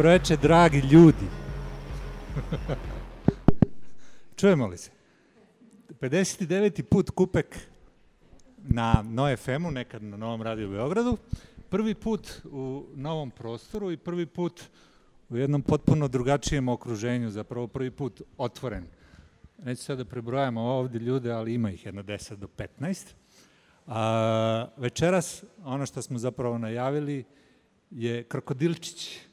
Dobroveče, dragi ljudi. Čujemo li se? 59. put Kupek na No FM-u, nekad na Novom radiju u Beogradu. Prvi put u novom prostoru i prvi put u jednom potpuno drugačijem okruženju, zapravo prvi put otvoren. Neću sad da prebrojamo ovde ljude, ali ima ih jedno 10 do 15. A, večeras, ono što smo zapravo najavili, je krokodilčić.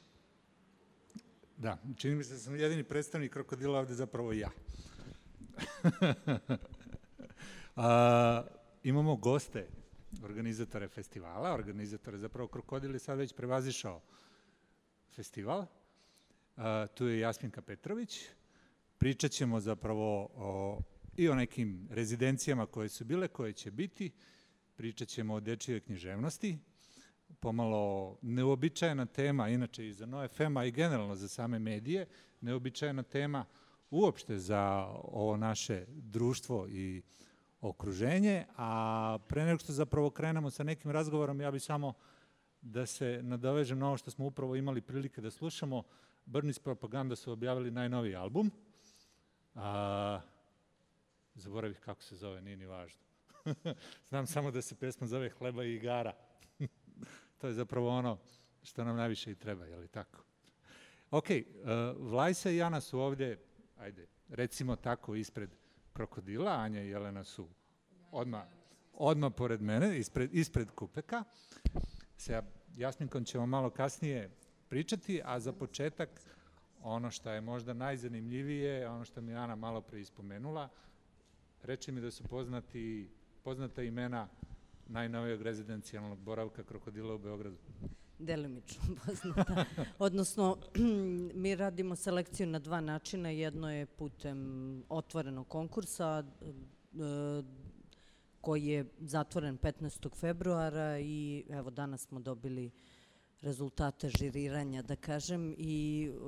Da, čini mi se da sam jedini predstavnik krokodila ovde zapravo ja. A, imamo goste, organizatore festivala, organizatore, zapravo krokodil je sad već prevazišao festival. A, tu je Jasminka Petrović. Pričat ćemo zapravo o, i o nekim rezidencijama koje su bile, koje će biti. Pričat ćemo o dečijoj književnosti, pomalo neobičajena tema, inače i za NoFM, a i generalno za same medije, neobičajena tema uopšte za ovo naše društvo i okruženje, a pre nego što zapravo krenemo sa nekim razgovorom, ja bih samo da se nadovežem na ovo što smo upravo imali prilike da slušamo. Burnis Propaganda su objavili najnoviji album. A, zaboravih kako se zove, nije ni važno. Znam samo da se pesma zove Hleba i igara. To je zapravo ono što nam najviše i treba, je li tako? Ok, uh, Vlajsa i Jana su ovde, ajde, recimo tako, ispred krokodila, Anja i Jelena su odma, odma pored mene, ispred, ispred kupeka. Sa Jasminkom ćemo malo kasnije pričati, a za početak ono što je možda najzanimljivije, ono što mi Ana malo pre ispomenula, reči mi da su poznati, poznata imena najnovijeg rezidencijalnog boravka krokodila u Beogradu? Delimično poznata. Odnosno, mi radimo selekciju na dva načina. Jedno je putem otvorenog konkursa, e, koji je zatvoren 15. februara i evo danas smo dobili rezultate žiriranja, da kažem, i e,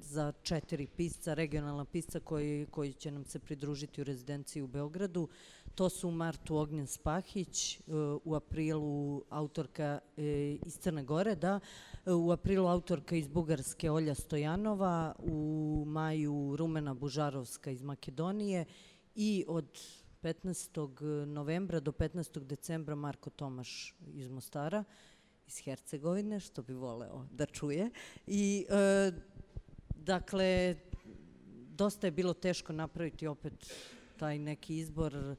za četiri pisca, regionalna pisca koji, koji će nam se pridružiti u rezidenciji u Beogradu. To su u martu Ognjen Spahić, e, u aprilu autorka e, iz Crne Gore, da, u aprilu autorka iz Bugarske Olja Stojanova, u maju Rumena Bužarovska iz Makedonije i od 15. novembra do 15. decembra Marko Tomaš iz Mostara iz Hercegovine, što bi voleo da čuje. I, e, dakle, dosta je bilo teško napraviti opet taj neki izbor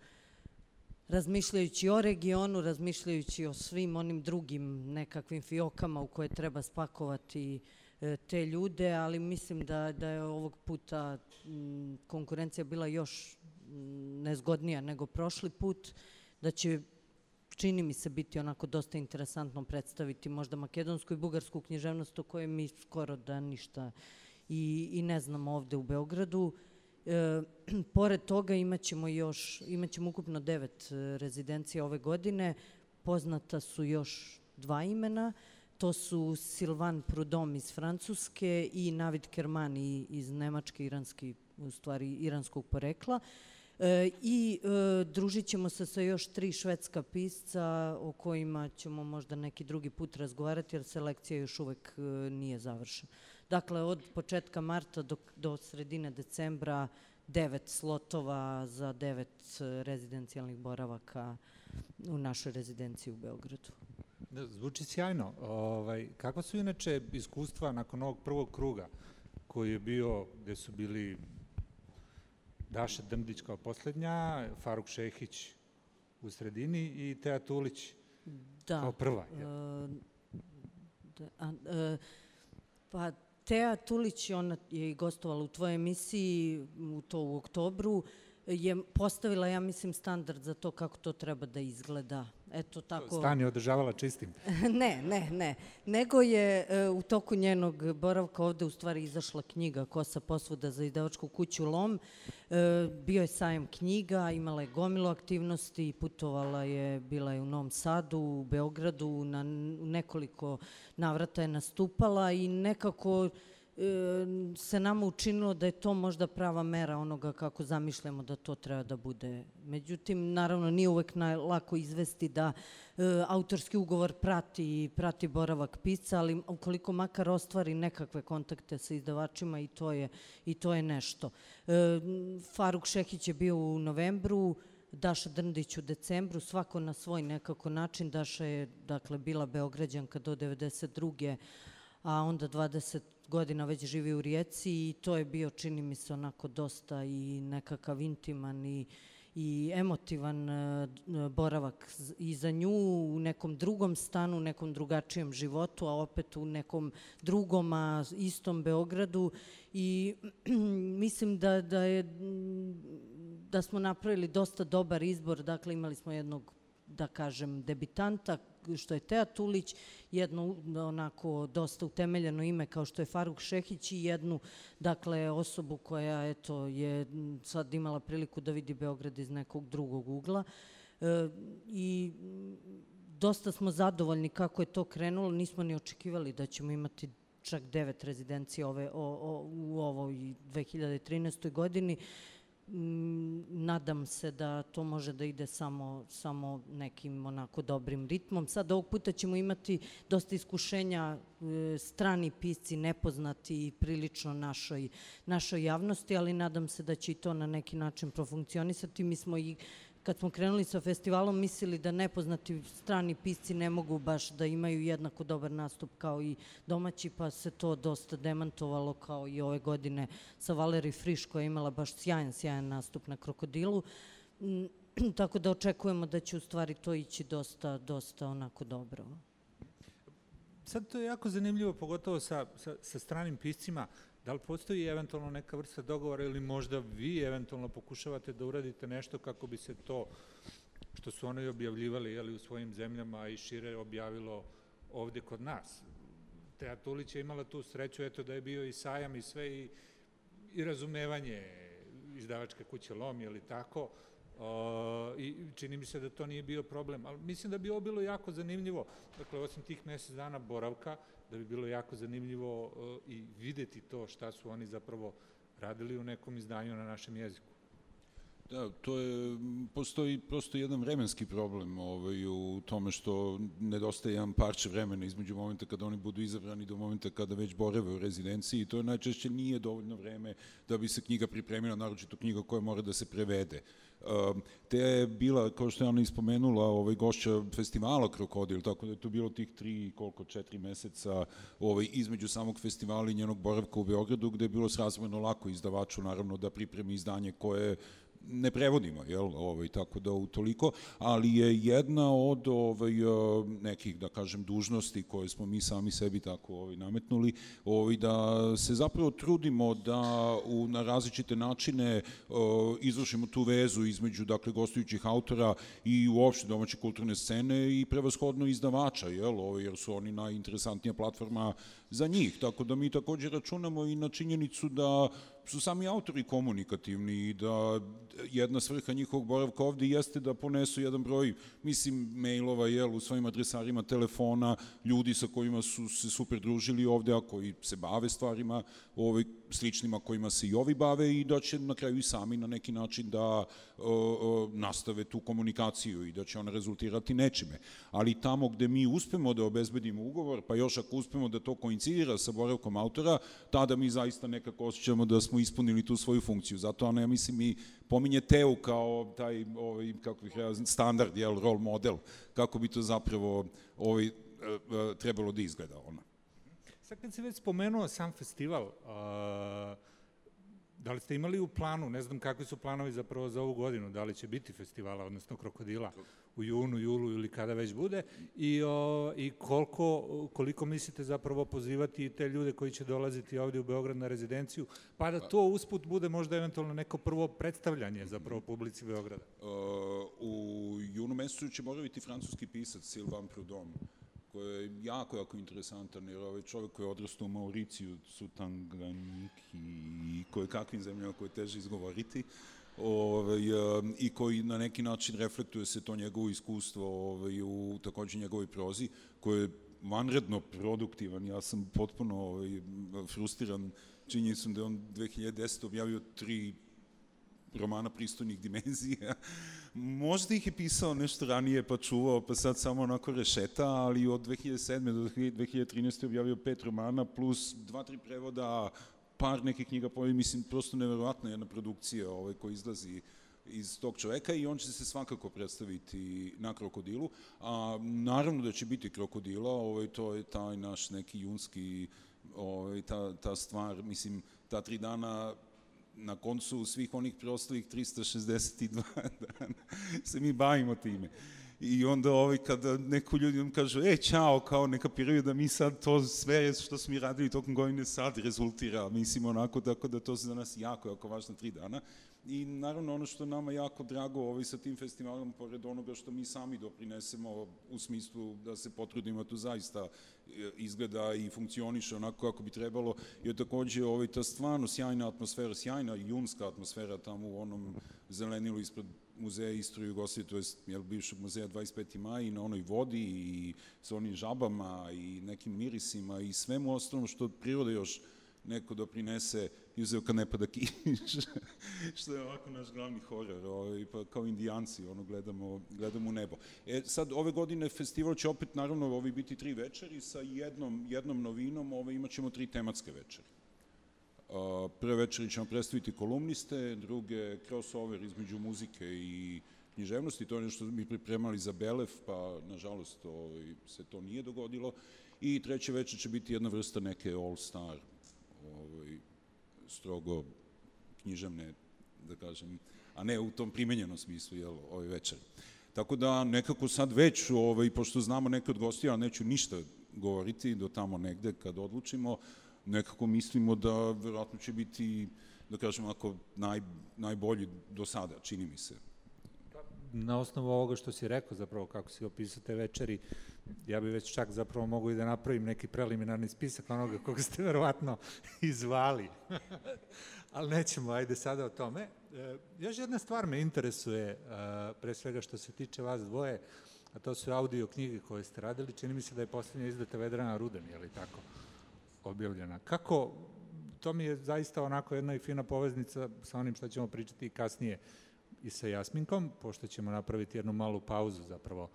razmišljajući o regionu, razmišljajući o svim onim drugim nekakvim fiokama u koje treba spakovati e, te ljude, ali mislim da, da je ovog puta konkurencija bila još nezgodnija nego prošli put, da će čini mi se biti onako dosta interesantno predstaviti možda makedonsku i bugarsku književnost o kojoj mi skoro da ništa i, i ne znamo ovde u Beogradu. E, pored toga imaćemo još, imaćemo ukupno devet e, rezidencija ove godine, poznata su još dva imena, to su Silvan Prudom iz Francuske i Navid Kermani iz Nemačke, iranski, u stvari iranskog porekla. E, I e, družit ćemo se sa još tri švedska pisca o kojima ćemo možda neki drugi put razgovarati jer selekcija još uvek e, nije završena. Dakle, od početka marta do, do sredine decembra devet slotova za devet e, rezidencijalnih boravaka u našoj rezidenciji u Beogradu. Da, zvuči sjajno. Ovaj, kako su inače iskustva nakon ovog prvog kruga koji je bio, gde su bili Daša Drmdić kao poslednja, Faruk Šehić u sredini i Teja Tulić da. kao prva. E, da, a, e, pa Teja Tulić, ona je i gostovala u tvojoj emisiji, u to u oktobru, je postavila, ja mislim, standard za to kako to treba da izgleda. Eto tako. Stan je održavala čistim. ne, ne, ne. Nego je e, u toku njenog boravka ovde u stvari izašla knjiga Kosa posvuda za izdavačku kuću Lom. E, bio je sajem knjiga, imala je gomilu aktivnosti, putovala je, bila je u Novom Sadu, u Beogradu, na nekoliko navrata je nastupala i nekako se nama učinilo da je to možda prava mera onoga kako zamišljamo da to treba da bude. Međutim, naravno, nije uvek lako izvesti da e, autorski ugovor prati prati boravak pisca, ali ukoliko makar ostvari nekakve kontakte sa izdavačima i to je, i to je nešto. E, Faruk Šehić je bio u novembru, Daša Drndić u decembru, svako na svoj nekako način. Daša je, dakle, bila Beograđanka do 92 a onda 20 godina već živi u Rijeci i to je bio, čini mi se, onako dosta i nekakav intiman i, i emotivan e, boravak i za nju u nekom drugom stanu, u nekom drugačijem životu, a opet u nekom drugom, a istom Beogradu. I mislim da, da je da smo napravili dosta dobar izbor, dakle imali smo jednog da kažem, debitanta, što je Teja Tulić, jedno onako dosta utemeljeno ime kao što je Faruk Šehić i jednu, dakle, osobu koja, eto, je sad imala priliku da vidi Beograd iz nekog drugog ugla. E, I dosta smo zadovoljni kako je to krenulo, nismo ni očekivali da ćemo imati čak devet rezidencija ove, o, o, u ovoj 2013. godini. Mm, nadam se da to može da ide samo, samo nekim onako dobrim ritmom. Sad ovog puta ćemo imati dosta iskušenja, e, strani pisci, nepoznati i prilično našoj, našoj javnosti, ali nadam se da će i to na neki način profunkcionisati. Mi smo i kad smo krenuli sa festivalom mislili da nepoznati strani pisci ne mogu baš da imaju jednako dobar nastup kao i domaći, pa se to dosta demantovalo kao i ove godine sa Valeri Friš koja je imala baš sjajan, sjajan nastup na Krokodilu. Mm, tako da očekujemo da će u stvari to ići dosta, dosta onako dobro. Sad to je jako zanimljivo, pogotovo sa, sa, sa stranim piscima. Da li postoji eventualno neka vrsta dogovora ili možda vi eventualno pokušavate da uradite nešto kako bi se to što su oni objavljivali jeli, u svojim zemljama i šire objavilo ovde kod nas? Teja Tulić je imala tu sreću eto, da je bio i sajam i sve i, i razumevanje izdavačke kuće Lom, je li tako? Uh, I čini mi se da to nije bio problem, ali mislim da bi ovo bilo jako zanimljivo. Dakle, osim tih mesec dana boravka, da bi bilo jako zanimljivo uh, i videti to šta su oni zapravo radili u nekom izdanju na našem jeziku. Da, to je, postoji prosto jedan vremenski problem ovaj, u tome što nedostaje jedan parče vremena između momenta kada oni budu izabrani do momenta kada već boreve u rezidenciji i to najčešće nije dovoljno vreme da bi se knjiga pripremila, naročito knjiga koja mora da se prevede. Ehm, te je bila, kao što je ona ispomenula, ovaj, gošća festivala Krokodil, tako da je to bilo tih tri, koliko, četiri meseca ovaj, između samog festivala i njenog boravka u Beogradu, gde je bilo srazmeno lako izdavaču, naravno, da pripremi izdanje koje ne prevodimo, jel, ovaj, tako da toliko, ali je jedna od ovaj, nekih, da kažem, dužnosti koje smo mi sami sebi tako ovaj, nametnuli, ovaj, da se zapravo trudimo da u, na različite načine ovaj, izvršimo tu vezu između, dakle, gostujućih autora i uopšte domaće kulturne scene i prevashodno izdavača, jel, ovaj, jer su oni najinteresantnija platforma za njih, tako da mi takođe računamo i na činjenicu da su sami autori komunikativni i da jedna svrha njihovog boravka ovde jeste da ponesu jedan broj, mislim, mailova, jel, u svojim adresarima telefona, ljudi sa kojima su se super družili ovde, a koji se bave stvarima ovaj, sličnima kojima se i ovi bave i da će na kraju i sami na neki način da o, nastave tu komunikaciju i da će ona rezultirati nečime. Ali tamo gde mi uspemo da obezbedimo ugovor, pa još ako uspemo da to koincidira sa boravkom autora, tada mi zaista nekako osjećamo da smo ispunili tu svoju funkciju. Zato ona, ja mislim, i pominje Teu kao taj, ovaj, kako bih rekao, standard, jel, role model, kako bi to zapravo ovaj, e, e, trebalo da izgleda ona. Sad kad si već spomenuo sam festival, uh, da li ste imali u planu, ne znam kakvi su planovi zapravo za ovu godinu, da li će biti festivala, odnosno krokodila u junu, julu ili kada već bude i, o, i koliko, koliko mislite zapravo pozivati te ljude koji će dolaziti ovde u Beograd na rezidenciju, pa da to usput bude možda eventualno neko prvo predstavljanje zapravo publici Beograda? Uh, u junu mesecu će možda biti francuski pisac Sylvain Prudhomme, koji je jako, jako interesantan, jer ovaj čovjek koji je odrastao u Mauriciju, su Tanganjik i koje kakvim zemljama koje je teže izgovoriti, ovaj, i koji na neki način reflektuje se to njegovo iskustvo ovaj, u takođe njegovoj prozi, koje je vanredno produktivan. Ja sam potpuno ovaj, frustriran činjenicom da je on 2010. objavio tri romana pristojnih dimenzija. Možda ih je pisao nešto ranije pa čuvao, pa sad samo onako rešeta, ali od 2007. do 2013. objavio pet romana plus dva, tri prevoda, par nekih knjiga, pa mislim, prosto neverovatna jedna produkcija ovaj, koja izlazi iz tog čoveka i on će se svakako predstaviti na krokodilu. A, naravno da će biti krokodila, ovaj, to je taj naš neki junski, ovaj, ta, ta stvar, mislim, ta tri dana na koncu svih onih preostalih 362 dana se mi bavimo time. I onda ovaj, kada neko ljudi vam kažu, e, čao, kao ne kapiraju da mi sad to sve što smo mi radili tokom godine sad rezultira, mislim onako, tako da to za nas jako, jako važno tri dana. I naravno ono što nama jako drago ovaj, sa tim festivalom, pored onoga što mi sami doprinesemo u smislu da se potrudimo da to zaista e, izgleda i funkcioniše onako kako bi trebalo, je takođe ovaj, ta stvarno sjajna atmosfera, sjajna junska atmosfera tamo u onom zelenilu ispred muzeja istorije Jugoslavije, to je jel, bivšeg muzeja 25. maj i na onoj vodi i sa onim žabama i nekim mirisima i svemu ostalom što od prirode još neko doprinese izeo kad ne pada kiš, što je ovako naš glavni horor, ovaj, pa kao indijanci, ono, gledamo, gledamo u nebo. E, sad, ove godine festival će opet, naravno, ovi biti tri večeri sa jednom, jednom novinom, ove, imat ćemo tri tematske večeri. Uh, prve večeri ćemo predstaviti kolumniste, druge crossover između muzike i književnosti, to je nešto mi pripremali za Belef, pa nažalost ovaj, se to nije dogodilo. I treće večer će biti jedna vrsta neke all-star ovaj, strogo književne, da kažem, a ne u tom primenjenom smislu, jel, ovaj večer. Tako da nekako sad već, ovaj, pošto znamo neke od gostija, neću ništa govoriti do tamo negde kad odlučimo, nekako mislimo da verovatno će biti, da kažem, ako naj, najbolji do sada, čini mi se. Na osnovu ovoga što si rekao, zapravo kako si opisao te večeri, ja bih već čak zapravo mogu i da napravim neki preliminarni spisak onoga koga ste verovatno izvali. Ali nećemo, ajde sada o tome. E, još jedna stvar me interesuje, e, pre svega što se tiče vas dvoje, a to su audio knjige koje ste radili. Čini mi se da je poslednja izdata Vedrana Ruden, je li tako? objavljena. Kako, to mi je zaista onako jedna i fina poveznica sa onim što ćemo pričati kasnije i sa Jasminkom, pošto ćemo napraviti jednu malu pauzu zapravo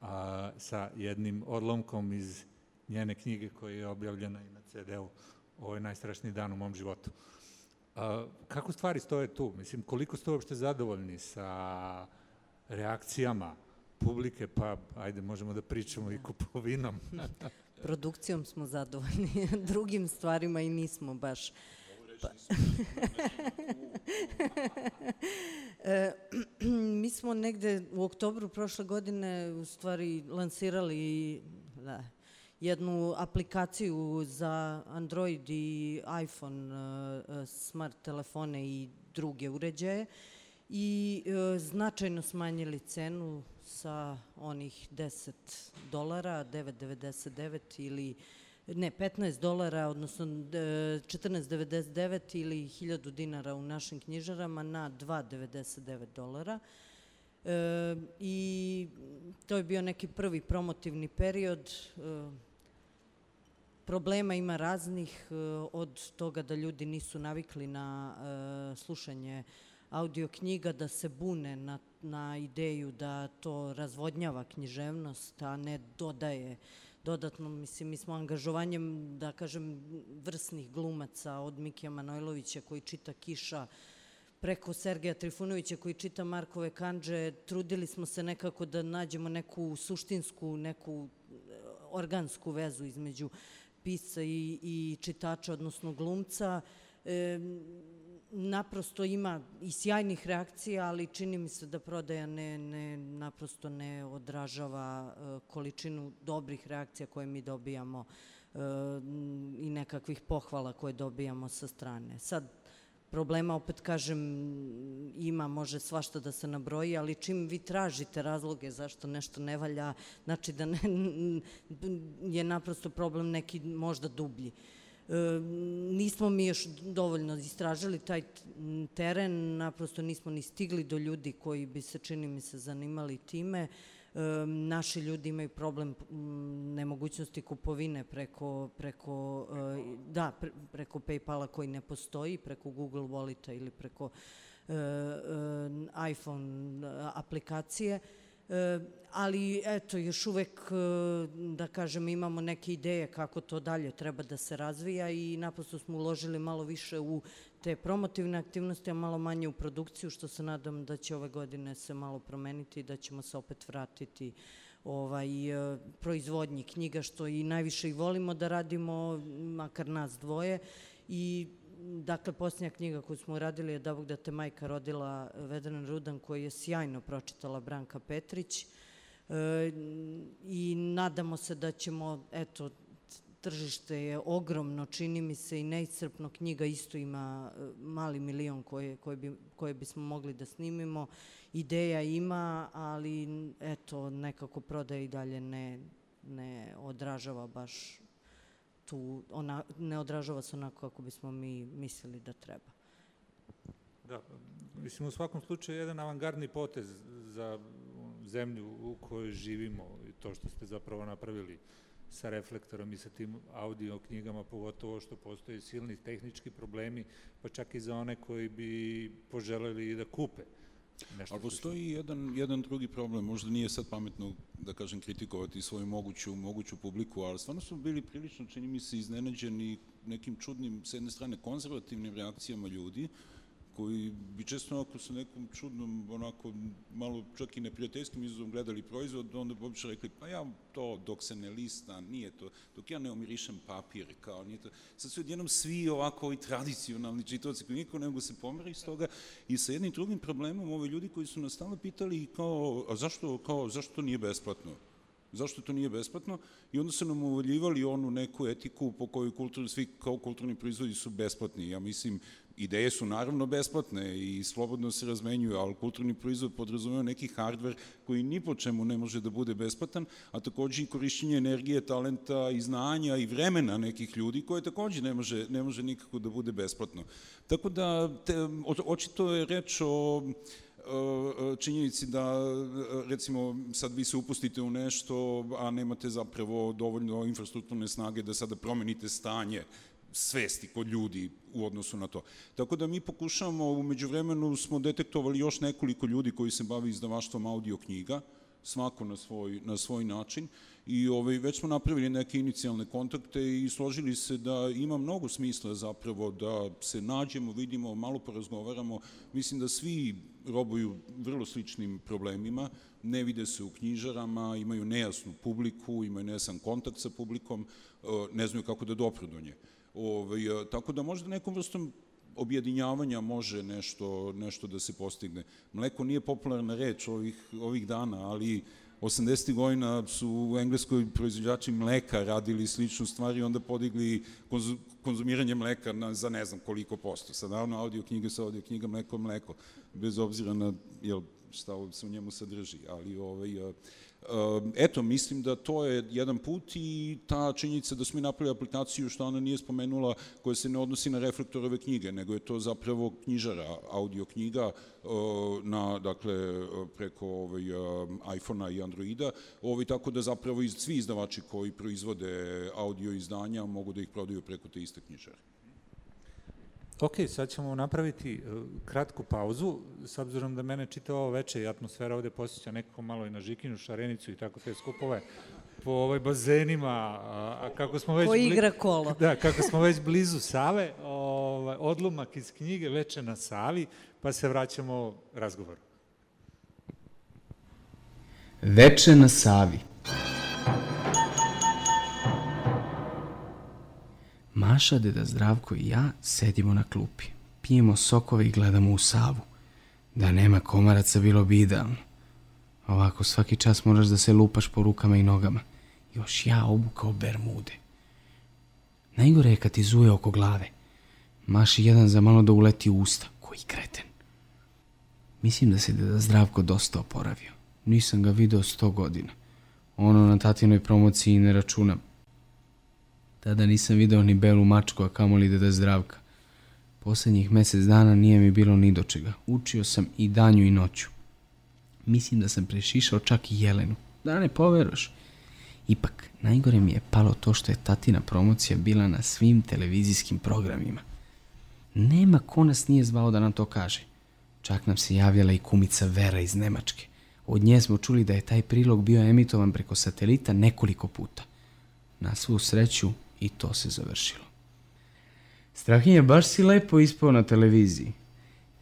a, sa jednim odlomkom iz njene knjige koja je objavljena i na CD-u Ovo je najstrašniji dan u mom životu. A, kako stvari stoje tu? Mislim, koliko ste uopšte zadovoljni sa reakcijama publike, pa ajde, možemo da pričamo i kupovinom. Produkcijom smo zadovoljni, drugim stvarima i nismo baš. Pa. e, mi smo negde u oktobru prošle godine u stvari lansirali da, jednu aplikaciju za Android i iPhone uh, smart telefone i druge uređaje i uh, značajno smanjili cenu sa onih 10 dolara, 9,99 ili ne, 15 dolara, odnosno 14,99 ili 1000 dinara u našim knjižarama na 2,99 dolara. E, I to je bio neki prvi promotivni period. E, problema ima raznih, e, od toga da ljudi nisu navikli na e, slušanje audio knjiga, da se bune na na ideju da to razvodnjava književnost, a ne dodaje dodatno, mislim, mi smo angažovanjem, da kažem, vrsnih glumaca od Mikija Manojlovića koji čita Kiša, preko Sergeja Trifunovića koji čita Markove kanđe, trudili smo se nekako da nađemo neku suštinsku, neku e, organsku vezu između pisca i, i čitača, odnosno glumca. E, naprosto ima i sjajnih reakcija, ali čini mi se da prodaja ne, ne, naprosto ne odražava uh, količinu dobrih reakcija koje mi dobijamo uh, i nekakvih pohvala koje dobijamo sa strane. Sad, problema, opet kažem, ima, može svašta da se nabroji, ali čim vi tražite razloge zašto nešto ne valja, znači da ne, je naprosto problem neki možda dublji. Uh, E, nismo mi još dovoljno istražili taj teren, naprosto nismo ni stigli do ljudi koji bi se, čini mi se, zanimali time. naši ljudi imaju problem nemogućnosti kupovine preko, preko, da, preko Paypala koji ne postoji, preko Google Walleta ili preko iPhone aplikacije ali eto, još uvek, da kažem, imamo neke ideje kako to dalje treba da se razvija i naprosto smo uložili malo više u te promotivne aktivnosti, a malo manje u produkciju, što se nadam da će ove godine se malo promeniti i da ćemo se opet vratiti ovaj, proizvodnji knjiga, što i najviše i volimo da radimo, makar nas dvoje, i dakle, posljednja knjiga koju smo uradili je Da Bog da te majka rodila Vedran Rudan, koji je sjajno pročitala Branka Petrić, i nadamo se da ćemo, eto, tržište je ogromno, čini mi se i neiscrpno, knjiga isto ima mali milion koje, koje, bi, koje bismo mogli da snimimo, ideja ima, ali eto, nekako prodaje i dalje ne, ne odražava baš tu, ona, ne odražava se onako kako bismo mi mislili da treba. Da, mislim u svakom slučaju jedan avangardni potez za zemlju u kojoj živimo i to što ste zapravo napravili sa reflektorom i sa tim audio knjigama, pogotovo što postoje silni tehnički problemi, pa čak i za one koji bi poželeli da kupe. Nešto Ali postoji jedan, jedan drugi problem, možda nije sad pametno da kažem kritikovati svoju moguću, moguću publiku, ali stvarno smo bili prilično, čini mi se, iznenađeni nekim čudnim, s jedne strane, konzervativnim reakcijama ljudi, koji bi često onako sa nekom čudnom, onako malo čak i neprijateljskim izazom gledali proizvod, onda bi obično rekli, pa ja to dok se ne lista, nije to, dok ja ne omirišem papir, kao nije to. Sad su odjednom svi ovako i tradicionalni čitoci koji niko ne mogu se pomeri iz toga i sa jednim drugim problemom, ove ljudi koji su nas stalno pitali kao, a zašto, kao, zašto to nije besplatno? Zašto to nije besplatno? I onda su nam uvaljivali onu neku etiku po kojoj kulturni, svi kao kulturni proizvodi su besplatni. Ja mislim, Ideje su naravno besplatne i slobodno se razmenjuju, ali kulturni proizvod podrazumeva neki hardver koji ni po čemu ne može da bude besplatan, a takođe i korišćenje energije, talenta i znanja i vremena nekih ljudi koje takođe ne može, ne može nikako da bude besplatno. Tako da, te, očito je reč o činjenici da recimo sad vi se upustite u nešto, a nemate zapravo dovoljno infrastrukturne snage da sada promenite stanje svesti kod ljudi u odnosu na to. Tako da mi pokušavamo, umeđu vremenu smo detektovali još nekoliko ljudi koji se bavi izdavaštvom audio knjiga, svako na svoj, na svoj način i ovaj, već smo napravili neke inicijalne kontakte i složili se da ima mnogo smisla zapravo da se nađemo, vidimo, malo porazgovaramo. Mislim da svi robuju vrlo sličnim problemima, ne vide se u knjižarama, imaju nejasnu publiku, imaju nejasan kontakt sa publikom, ne znaju kako da dopru do nje. Ovaj, tako da možda nekom vrstom objedinjavanja može nešto, nešto da se postigne. Mleko nije popularna reč ovih, ovih dana, ali 80. godina su u Engleskoj proizvođači mleka radili sličnu stvar i onda podigli konzumiranje mleka na, za ne znam koliko posto. Sad naravno audio knjiga sa audio knjiga, mleko mleko, bez obzira na jel, šta se u njemu sadrži, ali ovaj, Ehm, eto, mislim da to je jedan put i ta činjenica da smo mi napravili aplikaciju što ona nije spomenula koja se ne odnosi na reflektorove knjige, nego je to zapravo knjižara, audio knjiga ehm, na, dakle, preko ovaj, ehm, iPhone-a i Androida, ovaj, tako da zapravo svi izdavači koji proizvode audio izdanja mogu da ih prodaju preko te iste knjižare. Ok, sad ćemo napraviti e, kratku pauzu, s obzirom da mene čita ovo veče i atmosfera ovde posjeća nekako malo i na Žikinu, Šarenicu i tako te skupove po ovoj bazenima, a, a kako smo već... Ko igra kolo. Da, kako smo već blizu Save, ovaj, odlumak iz knjige Veče na Savi, pa se vraćamo razgovoru. Veče na Savi Maša, deda Zdravko i ja sedimo na klupi. Pijemo sokove i gledamo u Savu. Da nema komaraca bilo bi idealno. Ovako, svaki čas moraš da se lupaš po rukama i nogama. Još ja obukao bermude. Najgore je kad ti zuje oko glave. Maši jedan za malo da uleti u usta. Koji kreten. Mislim da se deda Zdravko dosta oporavio. Nisam ga video sto godina. Ono na tatinoj promociji ne računam. Tada nisam video ni belu mačku, a kamoli deda zdravka. Poslednjih mesec dana nije mi bilo ni do čega. Učio sam i danju i noću. Mislim da sam prešišao čak i Jelenu. Da ne poveroš. Ipak, najgore mi je palo to što je tatina promocija bila na svim televizijskim programima. Nema ko nas nije zvao da nam to kaže. Čak nam se javljala i kumica Vera iz Nemačke. Od nje smo čuli da je taj prilog bio emitovan preko satelita nekoliko puta. Na svu sreću i to se završilo. Strahinja, baš si lepo ispao na televiziji.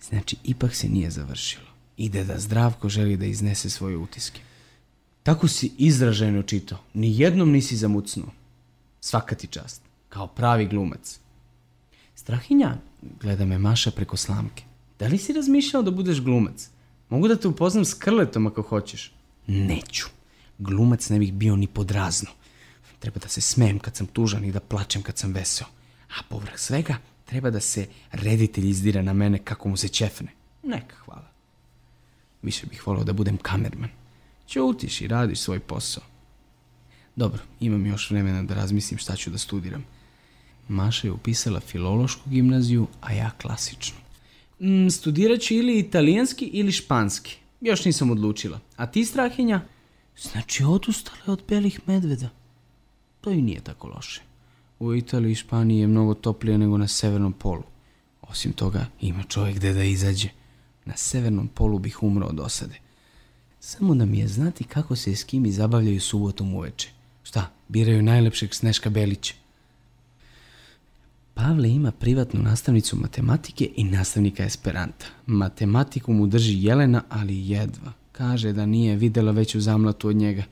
Znači, ipak se nije završilo. Ide da Zdravko želi da iznese svoje utiske. Tako si izraženo čitao. Ni jednom nisi zamucnuo. Svaka ti čast. Kao pravi glumac. Strahinja, gleda me Maša preko slamke. Da li si razmišljao da budeš glumac? Mogu da te upoznam s Krletom ako hoćeš. Neću. Glumac ne bih bio ni podrazno. Treba da se smejem kad sam tužan i da plačem kad sam veseo. A povrh svega, treba da se reditelj izdira na mene kako mu se ćefne. Neka, hvala. Više bih volao da budem kamerman. Ćutiš i radiš svoj posao. Dobro, imam još vremena da razmislim šta ću da studiram. Maša je upisala filološku gimnaziju, a ja klasičnu. Mm, studirat ću ili italijanski ili španski. Još nisam odlučila. A ti, Strahinja? Znači, odustale od belih medveda. To i nije tako loše. U Italiji i Španiji je mnogo toplije nego na severnom polu. Osim toga, ima čovjek gde da izađe. Na severnom polu bih umro od osade. Samo da mi je znati kako se s kim i zabavljaju subotom uveče. Šta, biraju najlepšeg Sneška Belića. Pavle ima privatnu nastavnicu matematike i nastavnika esperanta. Matematiku mu drži Jelena, ali jedva. Kaže da nije videla veću zamlatu od njega.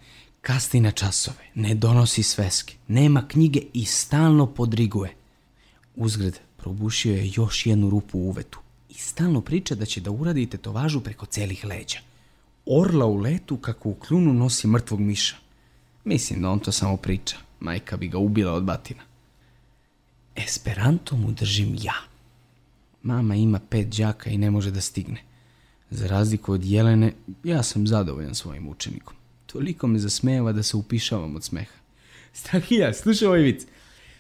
Kasni na časove, ne donosi sveske, nema knjige i stalno podriguje. Uzgred, probušio je još jednu rupu u uvetu i stalno priča da će da uradi tetovažu preko celih leđa. Orla u letu kako u kljunu nosi mrtvog miša. Mislim da on to samo priča. Majka bi ga ubila od batina. Esperanto mu držim ja. Mama ima pet đaka i ne može da stigne. Za razliku od Jelene, ja sam zadovoljan svojim učenikom. Toliko me zasmejava da se upišavam od smeha. Strahija, slušaj ovaj vic.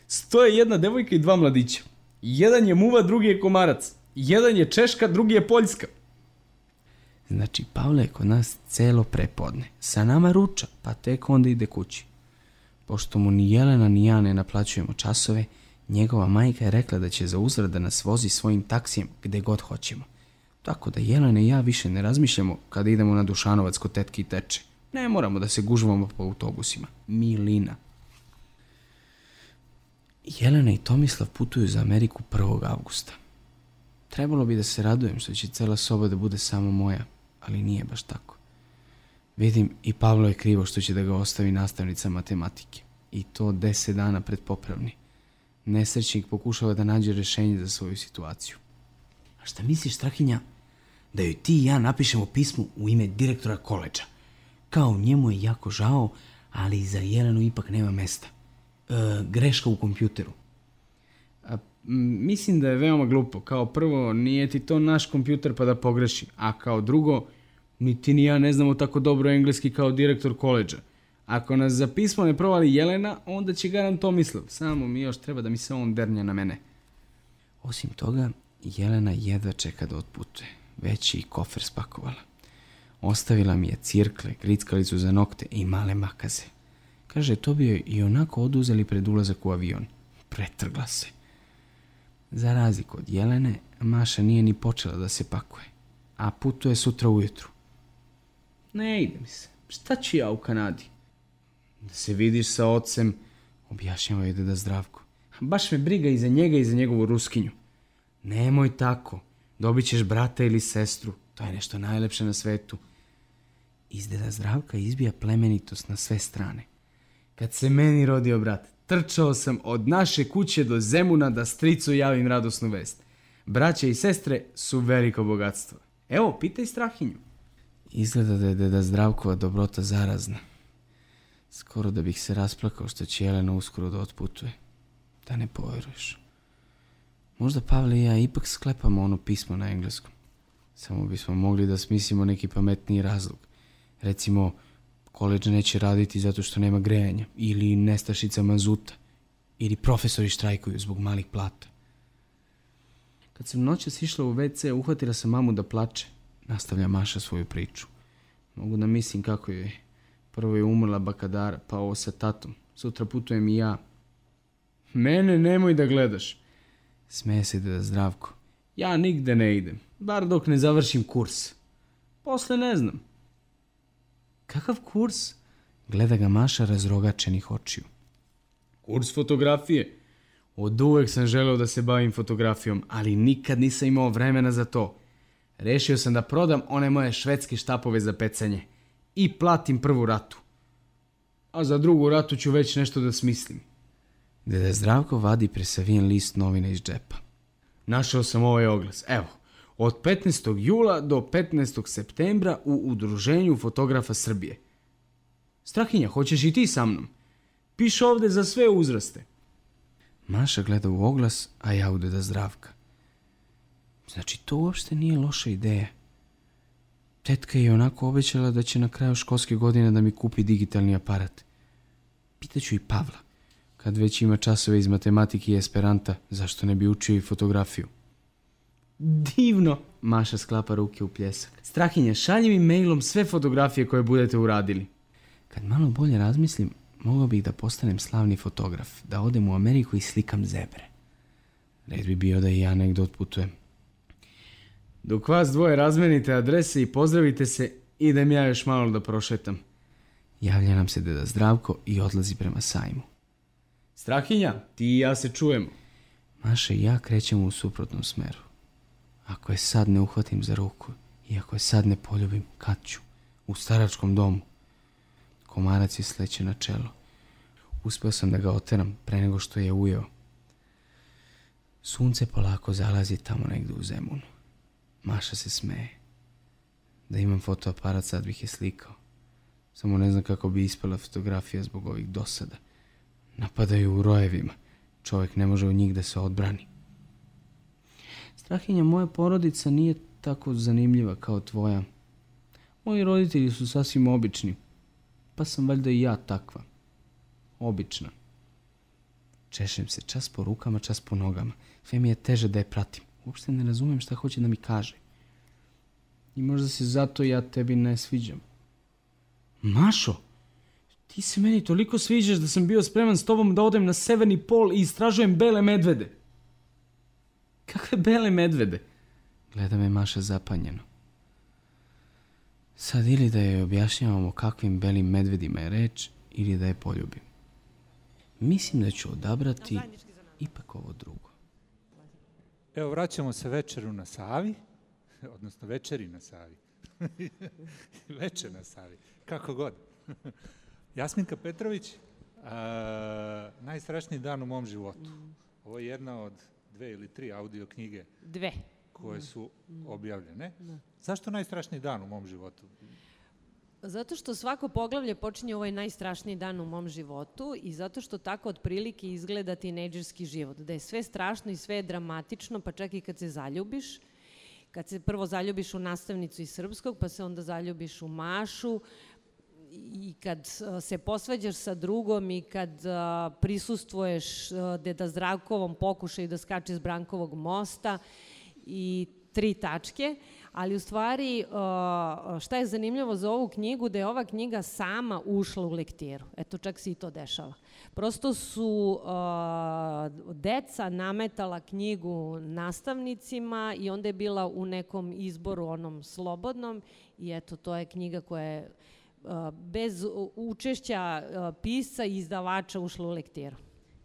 Stoje jedna devojka i dva mladića. Jedan je muva, drugi je komarac. Jedan je češka, drugi je poljska. Znači, Pavle je kod nas celo prepodne. Sa nama ruča, pa tek onda ide kući. Pošto mu ni Jelena ni ja ne naplaćujemo časove, njegova majka je rekla da će za uzrad da nas vozi svojim taksijem gde god hoćemo. Tako da Jelena i ja više ne razmišljamo kada idemo na Dušanovac kod tetke i teče. Ne moramo da se gužvamo po autobusima. Milina. Jelena i Tomislav putuju za Ameriku 1. avgusta. Trebalo bi da se radujem što će cela soba da bude samo moja, ali nije baš tako. Vidim i Pavlo je krivo što će da ga ostavi nastavnica matematike. I to deset dana pred popravni. Nesrećnik pokušava da nađe rešenje za svoju situaciju. A šta misliš, Strahinja? Da joj ti i ja napišemo pismo u ime direktora koleđa. Kao njemu je jako žao, ali za Jelenu ipak nema mesta. E, greška u kompjuteru. A, mislim da je veoma glupo. Kao prvo, nije ti to naš kompjuter pa da pogreši. A kao drugo, ni ti ni ja ne znamo tako dobro engleski kao direktor koleđa. Ako nas za pismo ne provali Jelena, onda će garant Tomislav. Samo mi još treba da mi se on dernja na mene. Osim toga, Jelena jedva čeka da otputuje. Već je i kofer spakovala. Ostavila mi je cirkle, grickalicu za nokte i male makaze. Kaže, to bi joj i onako oduzeli pred ulazak u avion. Pretrgla se. Za razliku od Jelene, Maša nije ni počela da se pakuje, a putuje sutra ujutru. Ne ide mi se. Šta ću ja u Kanadi? Da se vidiš sa ocem, objašnjava joj deda Zdravko. Baš me briga i za njega i za njegovu ruskinju. Nemoj tako. Dobit ćeš brata ili sestru. To je nešto najlepše na svetu. Iz deda Zdravka izbija plemenitost na sve strane. Kad se meni rodio brat, trčao sam od naše kuće do Zemuna da stricu javim radosnu vest. Braće i sestre su veliko bogatstvo. Evo, pitaj Strahinju. Izgleda da je deda Zdravkova dobrota zarazna. Skoro da bih se rasplakao što će Jelena uskoro da otputuje. Da ne poveruješ. Možda Pavle i ja ipak sklepamo ono pismo na engleskom. Samo bismo mogli da smislimo neki pametniji razlog. Recimo, koleđ neće raditi zato što nema grejanja, ili nestašica mazuta, ili profesori štrajkuju zbog malih plata. Kad sam noćas išla u WC, uhvatila sam mamu da plače. Nastavlja Maša svoju priču. Mogu da mislim kako je. Prvo je umrla bakadara, pa ovo sa tatom. Sutra putujem i ja. Mene nemoj da gledaš. Smeje se deda Zdravko. Ja nigde ne idem, bar dok ne završim kurs. Posle ne znam. Kakav kurs? Gleda ga Maša razrogačenih očiju. Kurs fotografije. Od uvek sam želeo da se bavim fotografijom, ali nikad nisam imao vremena za to. Rešio sam da prodam one moje švedske štapove za pecanje i platim prvu ratu. A za drugu ratu ću već nešto da smislim. Deda Zdravko vadi presavijen list novina iz džepa. Našao sam ovaj oglas. Evo, od 15. jula do 15. septembra u Udruženju fotografa Srbije. Strahinja, hoćeš i ti sa mnom? Piše ovde za sve uzraste. Maša gleda u oglas, a ja u deda Zdravka. Znači, to uopšte nije loša ideja. Tetka je onako obećala da će na kraju školske godine da mi kupi digitalni aparat. Pitaću i Pavla. Kad već ima časove iz matematike i esperanta, zašto ne bi učio i fotografiju? Divno! Maša sklapa ruke u pljesak. Strahinja, šalji mi mailom sve fotografije koje budete uradili. Kad malo bolje razmislim, mogao bih da postanem slavni fotograf, da odem u Ameriku i slikam zebre. Red bi bio da i ja negdje otputujem. Dok vas dvoje razmenite adrese i pozdravite se, idem ja još malo da prošetam. Javlja nam se deda Zdravko i odlazi prema sajmu. Strahinja, ti i ja se čujemo. Maša i ja krećemo u suprotnom smeru. Ako je sad ne uhvatim za ruku i ako je sad ne poljubim, kad ću? U staračkom domu. Komarac je sleće na čelo. Uspeo sam da ga oteram pre nego što je ujeo. Sunce polako zalazi tamo negdje u Zemunu. Maša se smeje. Da imam fotoaparat sad bih je slikao. Samo ne znam kako bi ispala fotografija zbog ovih dosada. Napadaju u rojevima. Čovjek ne može u njih da se odbrani. Strahinja, moja porodica nije tako zanimljiva kao tvoja. Moji roditelji su sasvim obični. Pa sam valjda i ja takva. Obična. Češem se čas po rukama, čas po nogama. Sve mi je teže da je pratim. Uopšte ne razumem šta hoće da mi kaže. I možda se zato ja tebi ne sviđam. Mašo, ti se meni toliko sviđaš da sam bio spreman s tobom da odem na severni pol i istražujem bele medvede. Kakve bele medvede? Gleda me Maša zapanjeno. Sad ili da je objašnjavamo kakvim belim medvedima je reč, ili da je poljubim. Mislim da ću odabrati ipak ovo drugo. Evo, vraćamo se večeru na Savi, odnosno večeri na Savi. Večer na Savi, kako god. Jasminka Petrović, a, najstrašniji dan u mom životu. Ovo je jedna od dve ili tri audio knjige Dve. koje su objavljene. Zašto najstrašniji dan u mom životu? Zato što svako poglavlje počinje ovaj najstrašniji dan u mom životu i zato što tako otprilike izgleda tinejdžerski život. Da je sve strašno i sve je dramatično, pa čak i kad se zaljubiš, kad se prvo zaljubiš u nastavnicu iz srpskog, pa se onda zaljubiš u Mašu, i kad uh, se posvađaš sa drugom i kad uh, prisustvuješ uh, Deda Zdravkovom pokušaju da skače s Brankovog mosta i tri tačke, ali u stvari šta je zanimljivo za ovu knjigu, da je ova knjiga sama ušla u lektiru. Eto, čak se i to dešava. Prosto su deca nametala knjigu nastavnicima i onda je bila u nekom izboru onom slobodnom i eto, to je knjiga koja je bez učešća pisca i izdavača ušla u lektiru.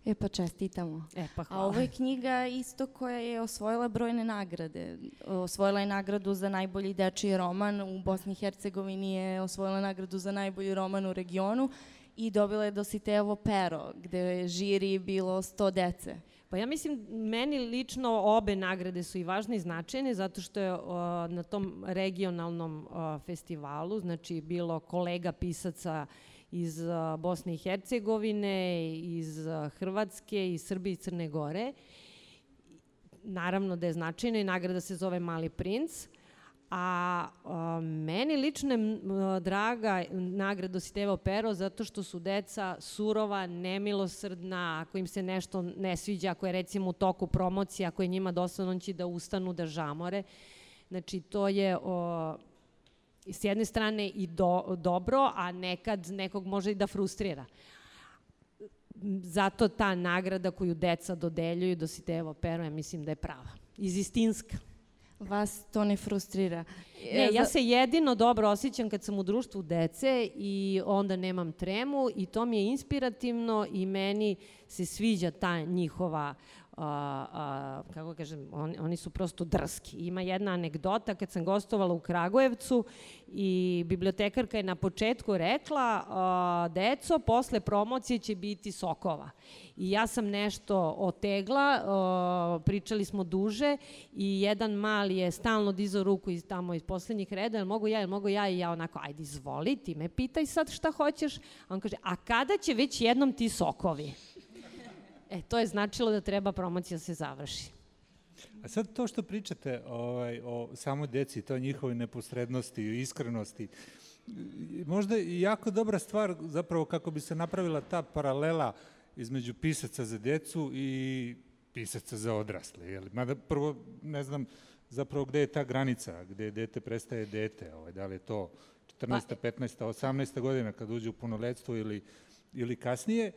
E pa čestitamo. E pa A hvala. ovo je knjiga isto koja je osvojila brojne nagrade. Osvojila je nagradu za najbolji dečiji roman, u Bosni i Hercegovini je osvojila nagradu za najbolji roman u regionu i dobila je Dositejevo pero, gde je žiri bilo 100 dece. Pa ja mislim, meni lično obe nagrade su i važne i značajne, zato što je o, na tom regionalnom o, festivalu, znači bilo kolega pisaca iz o, Bosne i Hercegovine, iz o, Hrvatske, iz Srbije i Crne Gore. Naravno da je značajna i nagrada se zove Mali princ. A o, meni lično je draga nagrada Dositevo pero zato što su deca surova, nemilosrdna, ako im se nešto ne sviđa, ako je recimo u toku promocije, ako je njima dosadno, on će da ustanu, da žamore. Znači, to je o, s jedne strane i do, dobro, a nekad nekog može i da frustrira. Zato ta nagrada koju deca dodeljuju Dositevo pero, ja mislim da je prava. Iz istinska. Vas to ne frustrira. Ne, ja se jedino dobro osjećam kad sam u društvu dece i onda nemam tremu i to mi je inspirativno i meni se sviđa ta njihova a, a, kako kažem, on, oni su prosto drski. Ima jedna anegdota kad sam gostovala u Kragujevcu i bibliotekarka je na početku rekla a, deco, posle promocije će biti sokova. I ja sam nešto otegla, a, pričali smo duže i jedan mali je stalno dizao ruku iz tamo iz poslednjih reda, jel mogu ja, jel mogu ja i ja onako, ajde izvoli, ti me pitaj sad šta hoćeš. A on kaže, a kada će već jednom ti sokovi? E, to je značilo da treba promocija se završi. A sad to što pričate ovaj, o samoj deci, to njihovoj neposrednosti, iskrenosti, možda je jako dobra stvar zapravo kako bi se napravila ta paralela između pisaca za decu i pisaca za odrasle. Jel? Mada prvo ne znam zapravo gde je ta granica, gde dete prestaje dete, ovaj, da li je to 14. 15. 18. godina kad uđe u punoletstvo ili, ili kasnije.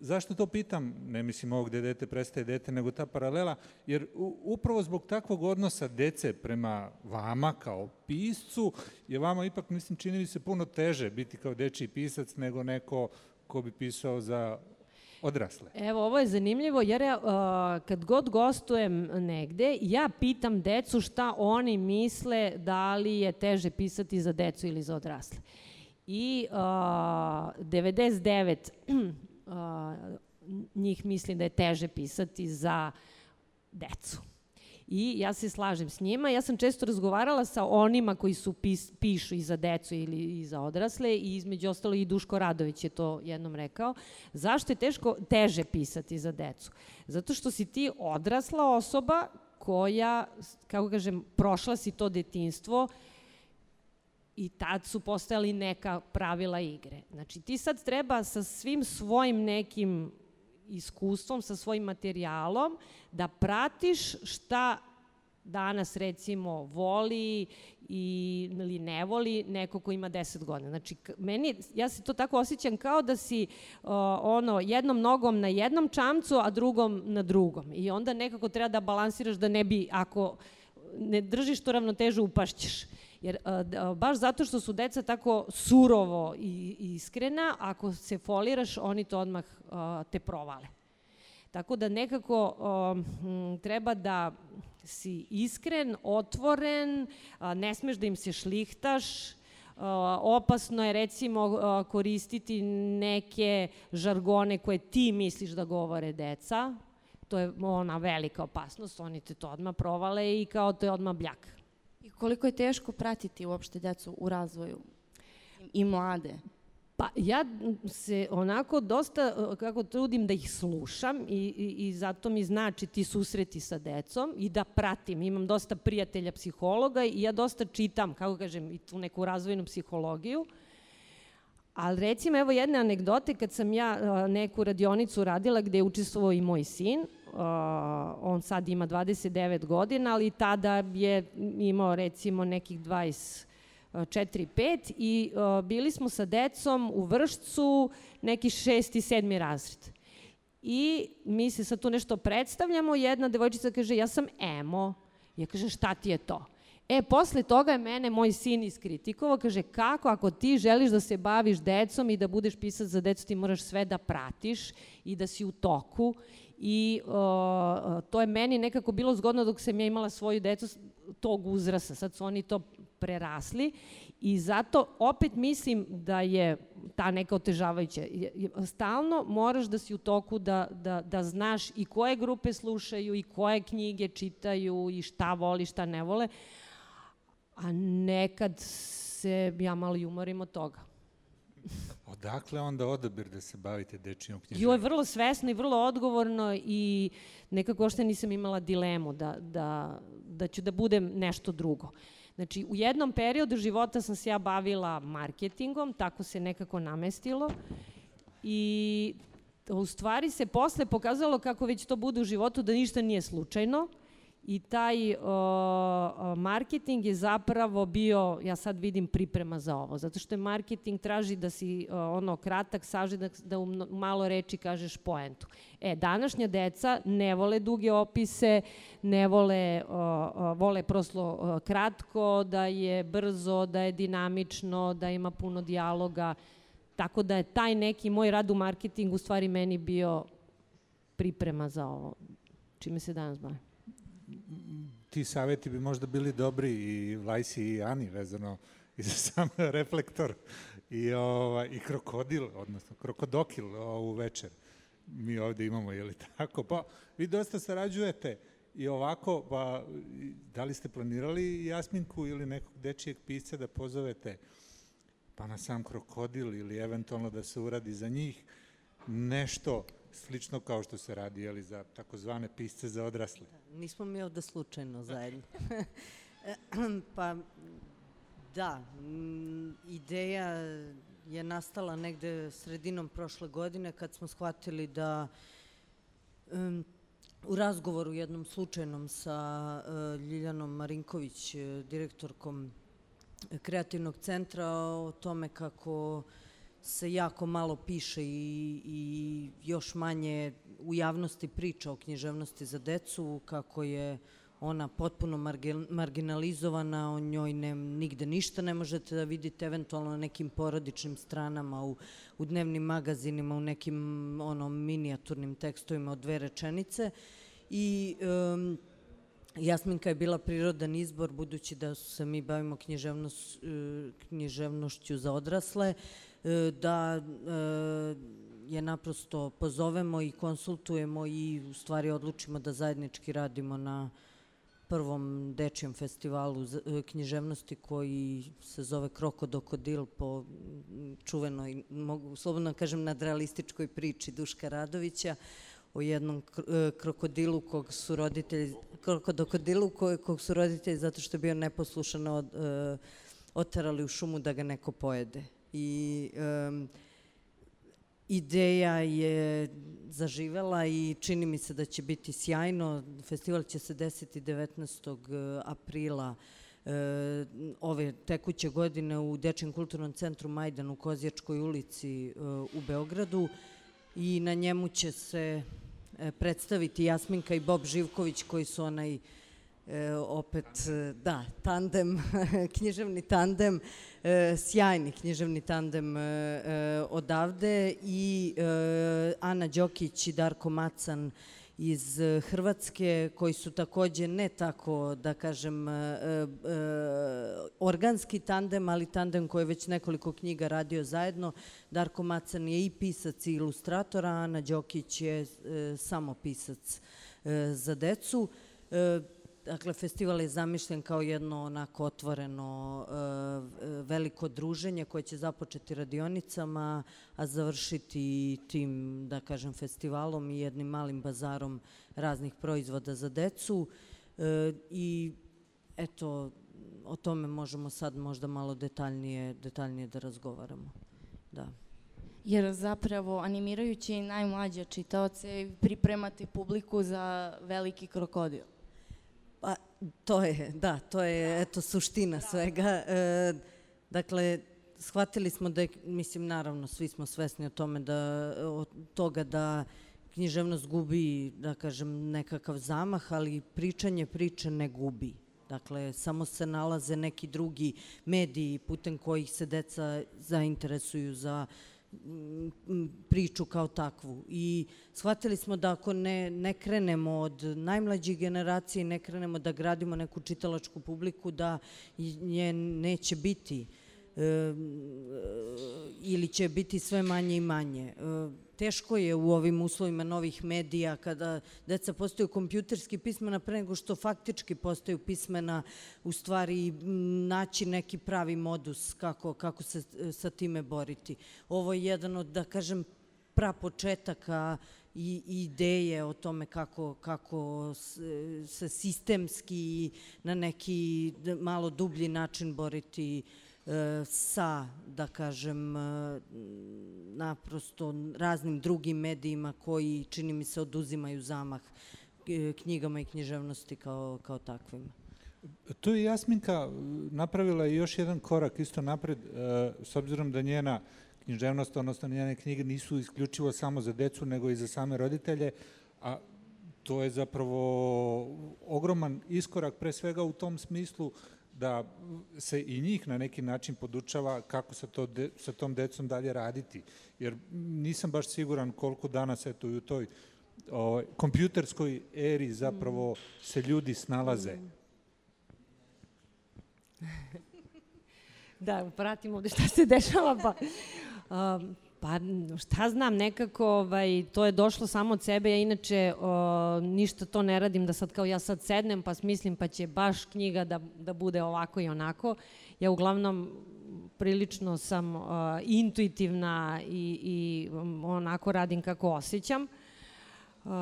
Zašto to pitam? Ne mislim ovo gde dete prestaje dete, nego ta paralela, jer upravo zbog takvog odnosa dece prema vama kao piscu, je vama ipak, mislim, čini mi se puno teže biti kao dečiji pisac nego neko ko bi pisao za odrasle. Evo, ovo je zanimljivo jer ja, uh, kad god gostujem negde, ja pitam decu šta oni misle da li je teže pisati za decu ili za odrasle. I uh, 99 njih misli da je teže pisati za decu. I ja se slažem s njima. Ja sam često razgovarala sa onima koji su pis, pišu i za decu ili i za odrasle i između ostalo i Duško Radović je to jednom rekao. Zašto je teško, teže pisati za decu? Zato što si ti odrasla osoba koja, kako kažem, prošla si to detinstvo, i tad su postojali neka pravila igre. Znači ti sad treba sa svim svojim nekim iskustvom, sa svojim materijalom da pratiš šta danas recimo voli i, ili ne voli neko ko ima 10 godina. Znači, meni, ja se to tako osjećam kao da si uh, ono, jednom nogom na jednom čamcu, a drugom na drugom. I onda nekako treba da balansiraš da ne bi, ako ne držiš tu ravnotežu, upašćeš. Jer a, baš zato što su deca tako surovo i, iskrena, ako se foliraš, oni to odmah a, te provale. Tako da nekako treba da si iskren, otvoren, ne smeš da im se šlihtaš, opasno je recimo koristiti neke žargone koje ti misliš da govore deca, to je ona velika opasnost, oni te to odmah provale i kao to je odmah bljak. I koliko je teško pratiti uopšte decu u razvoju i mlade? Pa ja se onako dosta, kako trudim da ih slušam i, i, i zato mi znači ti susreti sa decom i da pratim. Imam dosta prijatelja psihologa i ja dosta čitam, kako kažem, i tu neku razvojnu psihologiju. Ali recimo, evo jedne anegdote, kad sam ja neku radionicu radila gde je učestvovao i moj sin, Uh, on sad ima 29 godina, ali tada je imao recimo nekih 24 5 i uh, bili smo sa decom u Vršcu neki šesti, sedmi razred. I mi se sad tu nešto predstavljamo, jedna devojčica kaže ja sam emo. Ja kažem šta ti je to? E, posle toga je mene moj sin iskritikovao, kaže kako ako ti želiš da se baviš decom i da budeš pisac za decu, ti moraš sve da pratiš i da si u toku i uh, to je meni nekako bilo zgodno dok sam ja imala svoju decu tog uzrasa, sad su oni to prerasli i zato opet mislim da je ta neka otežavajuća. Stalno moraš da si u toku da, da, da znaš i koje grupe slušaju i koje knjige čitaju i šta voli, šta ne vole, a nekad se ja malo i umorim od toga. Odakle onda odabir da se bavite dečijom književnom? Jo, je vrlo svesno i vrlo odgovorno i nekako ošte nisam imala dilemu da, da, da ću da budem nešto drugo. Znači, u jednom periodu života sam se ja bavila marketingom, tako se nekako namestilo i u stvari se posle pokazalo kako već to bude u životu da ništa nije slučajno I taj o, marketing je zapravo bio, ja sad vidim priprema za ovo, zato što je marketing traži da si o, ono kratak, saži, da, u malo reči kažeš poentu. E, današnja deca ne vole duge opise, ne vole, o, vole prosto o, kratko, da je brzo, da je dinamično, da ima puno dijaloga, tako da je taj neki moj rad u marketingu u stvari meni bio priprema za ovo, čime se danas bavim ti saveti bi možda bili dobri i Vlajsi i Ani vezano i za sam reflektor i, ova, i krokodil, odnosno krokodokil ovu večer. Mi ovde imamo, je li tako? Pa vi dosta sarađujete i ovako, pa da li ste planirali Jasminku ili nekog dečijeg pisca da pozovete pa na sam krokodil ili eventualno da se uradi za njih nešto slično kao što se radi jeli, za takozvane pisce za odrasle. Da, nismo mi ovde slučajno zajedno. pa da, ideja je nastala negde sredinom prošle godine kad smo shvatili da um, u razgovoru jednom slučajnom sa uh, Ljiljanom Marinković, direktorkom kreativnog centra o tome kako se jako malo piše i, i još manje u javnosti priča o književnosti za decu, kako je ona potpuno marginalizovana, o njoj ne, nigde ništa ne možete da vidite, eventualno na nekim porodičnim stranama, u, u dnevnim magazinima, u nekim ono, minijaturnim tekstovima od dve rečenice. I um, Jasminka je bila prirodan izbor, budući da se mi bavimo književnost, književnošću za odrasle, da je naprosto pozovemo i konsultujemo i u stvari odlučimo da zajednički radimo na prvom dečijem festivalu književnosti koji se zove Krokodokodil po čuvenoj, mogu slobodno kažem, nadrealističkoj priči Duška Radovića o jednom krokodilu kog su roditelji, krokodokodilu kog su roditelji zato što je bio neposlušan od, otarali u šumu da ga neko pojede i um, ideja je zaživela i čini mi se da će biti sjajno. Festival će se desiti 19. aprila e, ove tekuće godine u Dečjem kulturnom centru Majdan u Kozijačkoj ulici e, u Beogradu i na njemu će se e, predstaviti Jasminka i Bob Živković koji su onaj e, opet, da, tandem, književni tandem, e, sjajni književni tandem e, e, odavde i e, Ana Đokić i Darko Macan iz Hrvatske, koji su takođe ne tako, da kažem, e, e, organski tandem, ali tandem koji je već nekoliko knjiga radio zajedno. Darko Macan je i pisac i ilustrator, a Ana Đokić je e, samo pisac e, za decu. E, Dakle, festival je zamišljen kao jedno onako otvoreno e, veliko druženje koje će započeti radionicama, a završiti tim, da kažem, festivalom i jednim malim bazarom raznih proizvoda za decu. E, I eto, o tome možemo sad možda malo detaljnije, detaljnije da razgovaramo. Da. Jer zapravo animirajući najmlađe čitaoce pripremate publiku za veliki krokodil. Pa, to je, da, to je, eto, suština svega. E, dakle, shvatili smo da je, mislim, naravno, svi smo svesni o tome da, od toga da književnost gubi, da kažem, nekakav zamah, ali pričanje priče ne gubi. Dakle, samo se nalaze neki drugi mediji putem kojih se deca zainteresuju za priču kao takvu. I shvatili smo da ako ne, ne krenemo od najmlađih generacije, ne krenemo da gradimo neku čitalačku publiku, da nje neće biti e, ili će biti sve manje i manje. Teško je u ovim uslovima novih medija kada deca postaju kompjuterski pismena pre nego što faktički postaju pismena u stvari naći neki pravi modus kako, kako se sa time boriti. Ovo je jedan od, da kažem, prapočetaka i ideje o tome kako, kako se sistemski na neki malo dublji način boriti sa, da kažem, naprosto raznim drugim medijima koji, čini mi se, oduzimaju zamah k- knjigama i književnosti kao, kao takvim. Tu je Jasminka napravila još jedan korak isto napred, s obzirom da njena književnost, odnosno njene knjige nisu isključivo samo za decu, nego i za same roditelje, a to je zapravo ogroman iskorak pre svega u tom smislu da se i njih na neki način podučava kako sa, to de, sa tom decom dalje raditi. Jer nisam baš siguran koliko danas eto, u toj o, kompjuterskoj eri zapravo se ljudi snalaze. da, pratim ovde šta se dešava, pa... Um, Pa šta znam, nekako ovaj, to je došlo samo od sebe, ja inače o, ništa to ne radim da sad kao ja sad sednem pa smislim pa će baš knjiga da, da bude ovako i onako. Ja uglavnom prilično sam o, intuitivna i, i onako radim kako osjećam. Uh,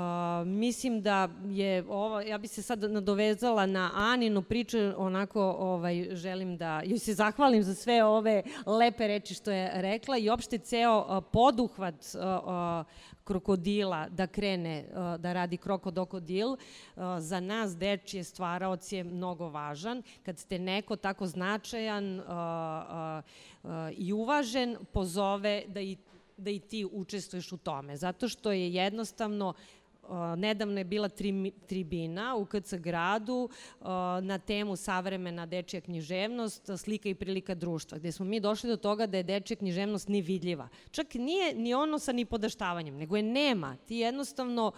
mislim da je ovo, ja bi se sad nadovezala na Aninu priču, onako ovaj, želim da joj se zahvalim za sve ove lepe reči što je rekla i opšte ceo uh, poduhvat uh, uh, krokodila da krene uh, da radi krokodil, uh, za nas dečije stvaraoci je mnogo važan. Kad ste neko tako značajan i uvažen, pozove da i da i ti učestvuješ u tome. Zato što je jednostavno nedavno je bila tri, tribina u KC gradu na temu savremena dečija književnost, slika i prilika društva, gde smo mi došli do toga da je dečija književnost ni vidljiva. Čak nije ni ono sa ni podaštavanjem, nego je nema. Ti jednostavno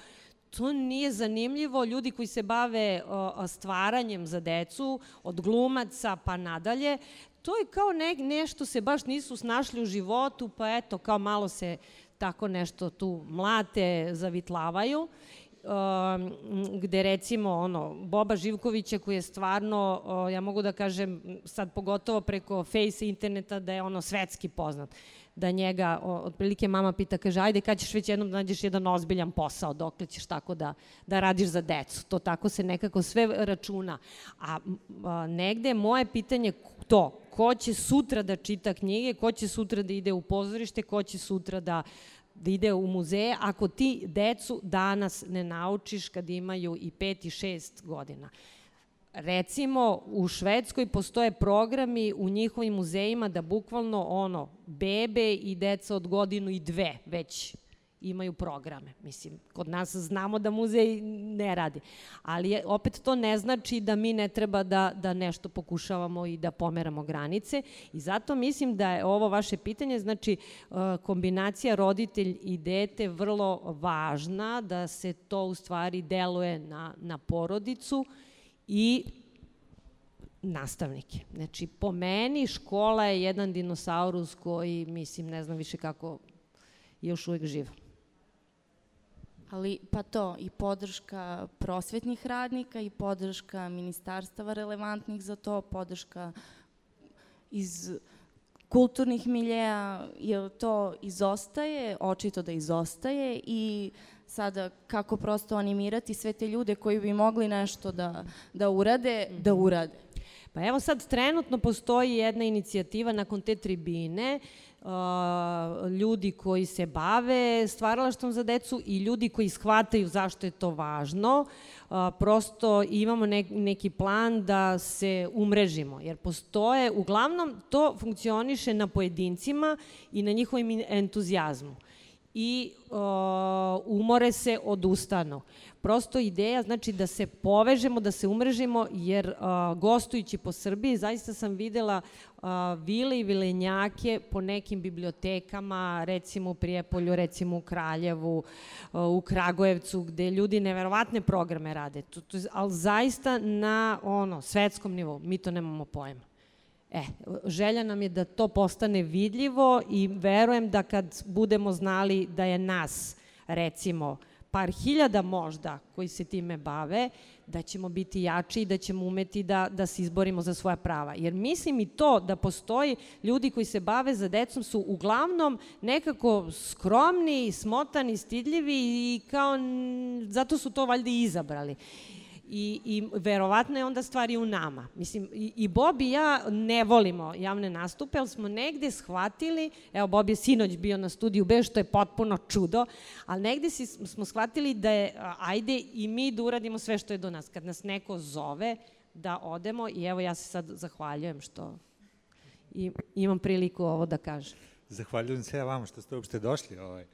to nije zanimljivo. Ljudi koji se bave o, stvaranjem za decu, od glumaca pa nadalje, to je kao ne, nešto se baš nisu snašli u životu, pa eto, kao malo se tako nešto tu mlate zavitlavaju. Um, gde recimo ono Boba Živkovića koji je stvarno uh, ja mogu da kažem sad pogotovo preko face interneta da je ono svetski poznat da njega o, otprilike mama pita kaže ajde kad ćeš već jednom da nađeš jedan ozbiljan posao dokle ćeš tako da da radiš za decu to tako se nekako sve računa a, a negde moje pitanje to ko će sutra da čita knjige, ko će sutra da ide u pozorište, ko će sutra da da ide u muzeje, ako ti decu danas ne naučiš kad imaju i pet i šest godina. Recimo, u Švedskoj postoje programi u njihovim muzejima da bukvalno ono, bebe i deca od godinu i dve već imaju programe. Mislim, kod nas znamo da muzej ne radi. Ali opet to ne znači da mi ne treba da, da nešto pokušavamo i da pomeramo granice. I zato mislim da je ovo vaše pitanje, znači uh, kombinacija roditelj i dete vrlo važna, da se to u stvari deluje na, na porodicu i nastavnike. Znači, po meni škola je jedan dinosaurus koji, mislim, ne znam više kako je još uvijek živ. Ali pa to i podrška prosvetnih radnika i podrška ministarstava relevantnih za to, podrška iz kulturnih miljeja, jer to izostaje, očito da izostaje i sada kako prosto animirati sve te ljude koji bi mogli nešto da, da urade, mm -hmm. da urade. Pa evo sad trenutno postoji jedna inicijativa nakon te tribine ljudi koji se bave stvaralaštvom za decu i ljudi koji shvataju zašto je to važno. Prosto imamo neki plan da se umrežimo, jer postoje, uglavnom to funkcioniše na pojedincima i na njihovim entuzijazmu i uh, umore se, odustanu. Prosto ideja znači da se povežemo, da se umrežimo, jer uh, gostujući po Srbiji zaista sam videla uh, vile i vilenjake po nekim bibliotekama, recimo u Prijepolju, recimo u Kraljevu, uh, u Kragujevcu, gde ljudi neverovatne programe rade, to, to, ali zaista na ono, svetskom nivou, mi to nemamo pojma. E, želja nam je da to postane vidljivo i verujem da kad budemo znali da je nas, recimo, par hiljada možda koji se time bave, da ćemo biti jači i da ćemo umeti da, da se izborimo za svoja prava. Jer mislim i to da postoji ljudi koji se bave za decom su uglavnom nekako skromni, smotani, stidljivi i kao, zato su to valjda izabrali. I, I verovatno je onda stvari u nama. Mislim, i, i Bob i ja ne volimo javne nastupe, ali smo negde shvatili, evo Bob je sinoć bio na studiju B, što je potpuno čudo, ali negde si, smo shvatili da je, ajde i mi da uradimo sve što je do nas. Kad nas neko zove, da odemo i evo ja se sad zahvaljujem što i, imam priliku ovo da kažem. Zahvaljujem se ja vama što ste uopšte došli ovaj,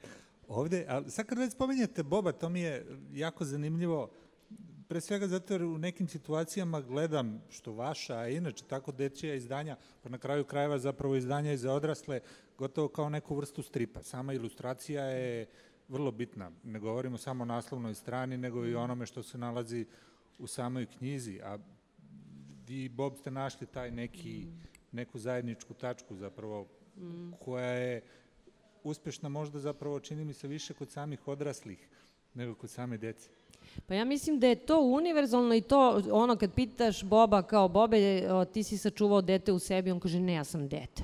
ovde. A sad kad već spomenjate Boba, to mi je jako zanimljivo, pre svega zato jer u nekim situacijama gledam što vaša, a inače tako dečija izdanja, pa na kraju krajeva zapravo izdanja i za odrasle, gotovo kao neku vrstu stripa. Sama ilustracija je vrlo bitna. Ne govorimo samo o naslovnoj strani, nego i onome što se nalazi u samoj knjizi. A vi Bob ste našli taj neki, neku zajedničku tačku zapravo koja je uspešna možda zapravo čini mi se više kod samih odraslih nego kod same dece. Pa ja mislim da je to univerzalno i to ono kad pitaš Boba kao Bobe, o, ti si sačuvao dete u sebi, on kaže ne, ja sam dete.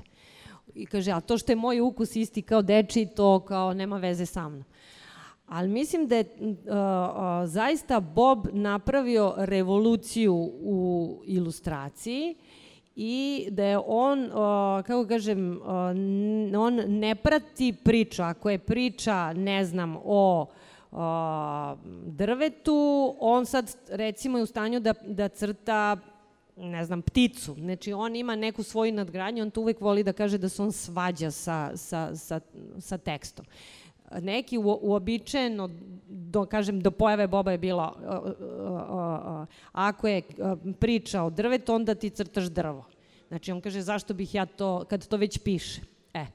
I kaže, a to što je moj ukus isti kao deči, to kao nema veze sa mnom. Ali mislim da je uh, uh, zaista Bob napravio revoluciju u ilustraciji i da je on, uh, kako kažem, on ne prati priču. Ako je priča, ne znam, o uh, drvetu, on sad recimo je u stanju da, da crta ne znam, pticu. Znači, on ima neku svoju nadgradnju, on to uvek voli da kaže da se on svađa sa, sa, sa, sa tekstom. Neki uobičajeno, do, kažem, do pojave Boba je bilo, ako je priča o drvetu, onda ti crtaš drvo. Znači, on kaže, zašto bih ja to, kad to već piše. E,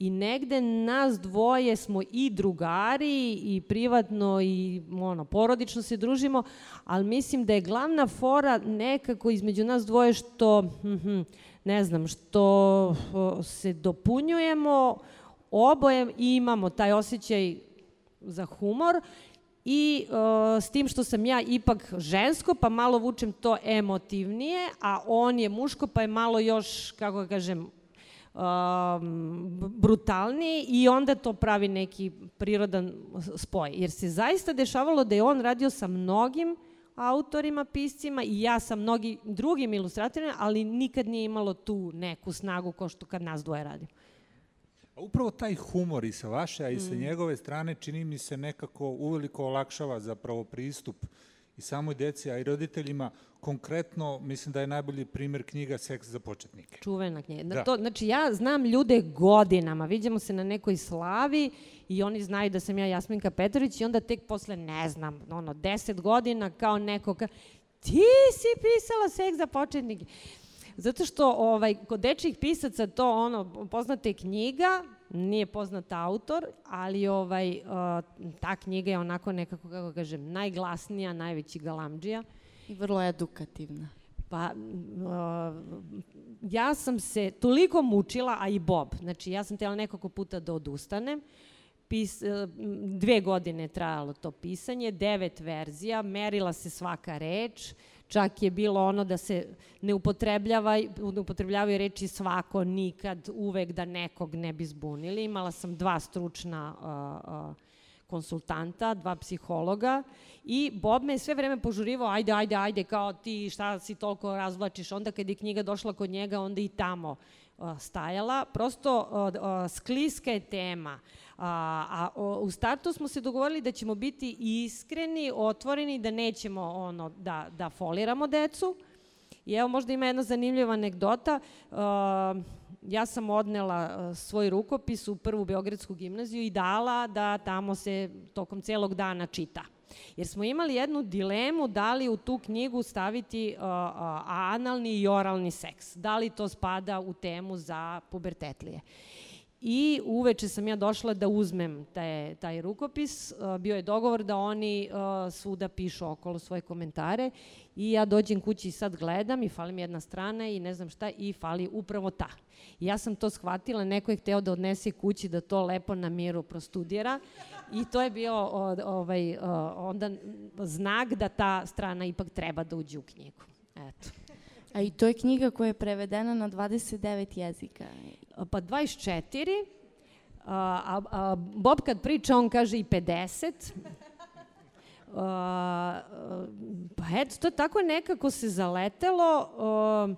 I negde nas dvoje smo i drugari i privatno i ono, porodično se družimo, ali mislim da je glavna fora nekako između nas dvoje što, mhm, ne znam, što se dopunjujemo, oboje i imamo taj osjećaj za humor i uh, s tim što sam ja ipak žensko, pa malo vučem to emotivnije, a on je muško, pa je malo još, kako ga kažem, brutalniji i onda to pravi neki prirodan spoj. Jer se zaista dešavalo da je on radio sa mnogim autorima, piscima i ja sa mnogim drugim ilustratorima, ali nikad nije imalo tu neku snagu kao što kad nas dvoje radimo. A upravo taj humor i sa vaše, a i sa Mm. njegove strane čini mi se nekako uveliko olakšava zapravo pristup i samoj deci, a i roditeljima. Konkretno, mislim da je najbolji primer knjiga Seks za početnike. Čuvena knjiga. Da. To, znači, ja znam ljude godinama, vidimo se na nekoj slavi i oni znaju da sam ja Jasminka Petrović i onda tek posle, ne znam, ono, deset godina kao neko ka, ti si pisala Seks za početnike. Zato što ovaj, kod dečjih pisaca to ono, poznata je knjiga, nije poznat autor, ali ovaj, uh, ta knjiga je onako nekako, kako kažem, najglasnija, najveći galamdžija. I vrlo edukativna. Pa, uh, ja sam se toliko mučila, a i Bob. Znači, ja sam tela nekoliko puta da odustanem. Pis, uh, dve godine trajalo to pisanje, devet verzija, merila se svaka reč, čak je bilo ono da se ne upotrebljava, ne upotrebljavaju reči svako, nikad, uvek da nekog ne bi zbunili. Imala sam dva stručna uh, uh, konsultanta, dva psihologa i Bob me sve vreme požurivao, ajde, ajde, ajde, kao ti šta si toliko razvlačiš. Onda kad je knjiga došla kod njega, onda i tamo uh, stajala. Prosto uh, uh, skliska je tema. A, a o, u startu smo se dogovorili da ćemo biti iskreni, otvoreni, da nećemo ono, da, da foliramo decu. I evo možda ima jedna zanimljiva anegdota. Uh, ja sam odnela uh, svoj rukopis u prvu Beogradsku gimnaziju i dala da tamo se tokom celog dana čita. Jer smo imali jednu dilemu da li u tu knjigu staviti uh, uh, analni i oralni seks. Da li to spada u temu za pubertetlije. I uveče sam ja došla da uzmem taj, taj rukopis. Uh, Bio je dogovor da oni uh, svuda pišu okolo svoje komentare i ja dođem kući i sad gledam i fali mi jedna strana i ne znam šta i fali upravo ta. I ja sam to shvatila, neko je hteo da odnese kući da to lepo na miru prostudira i to je bio ovaj, onda znak da ta strana ipak treba da uđe u knjigu. Eto. A i to je knjiga koja je prevedena na 29 jezika. Pa 24, a, a, a Bob kad priča, on kaže i 50. pa eto, to tako nekako se zaletelo, uh,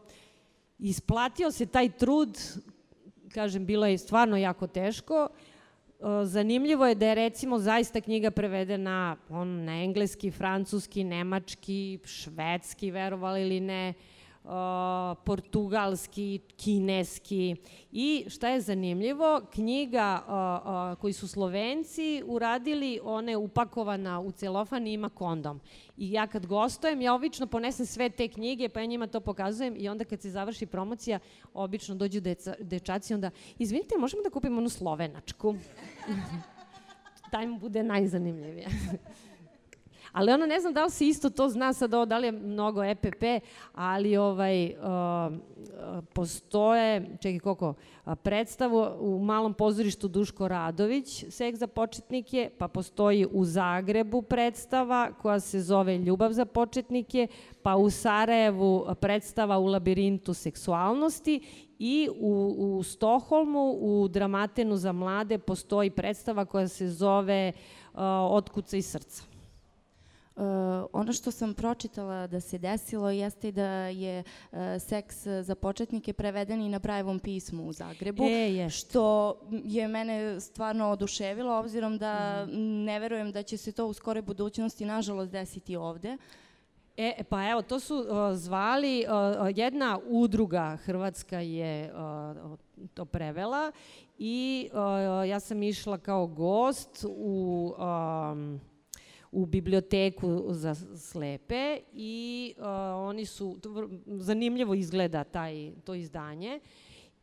isplatio se taj trud, kažem, bilo je stvarno jako teško, Zanimljivo je da je recimo zaista knjiga prevedena on, na engleski, francuski, nemački, švedski, verovali ili ne, uh, portugalski, kineski i šta je zanimljivo, knjiga koji su Slovenci uradili, ona je upakovana u celofan i ima kondom. I ja kad gostujem, ja obično ponesem sve te knjige, pa ja njima to pokazujem i onda kad se završi promocija, obično dođu deca, dečaci, onda, izvinite, možemo da kupimo onu slovenačku? Taj mu bude najzanimljivija. Ali ono ne znam da li se isto to zna sad ovo, da li je mnogo EPP, ali ovaj, uh, postoje, čekaj koliko, predstavu u malom pozorištu Duško Radović, seks za početnike, pa postoji u Zagrebu predstava koja se zove Ljubav za početnike, pa u Sarajevu predstava u labirintu seksualnosti i u, u Stoholmu, u Dramatenu za mlade postoji predstava koja se zove uh, Otkuca i srca. Uh, ono što sam pročitala da se desilo jeste da je uh, seks za početnike preveden i na Brajevom pismu u Zagrebu, e, je. što je mene stvarno oduševilo, obzirom da mm. ne verujem da će se to u skore budućnosti nažalost desiti ovde. E, pa evo, to su uh, zvali, jedna udruga Hrvatska je to prevela i ja sam išla kao gost u... Um, u biblioteku za slepe i uh, oni su, zanimljivo izgleda taj, to izdanje,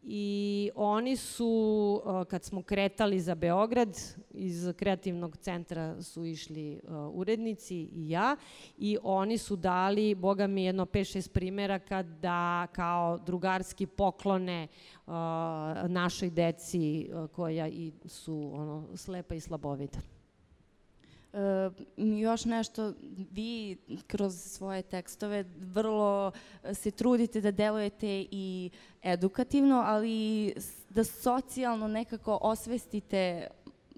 i oni su, uh, kad smo kretali za Beograd, iz kreativnog centra su išli uh, urednici i ja, i oni su dali, boga mi, jedno 5-6 primeraka da kao drugarski poklone uh, našoj deci uh, koja i su ono, slepa i slabovida. E, još nešto, vi kroz svoje tekstove vrlo se trudite da delujete i edukativno, ali da socijalno nekako osvestite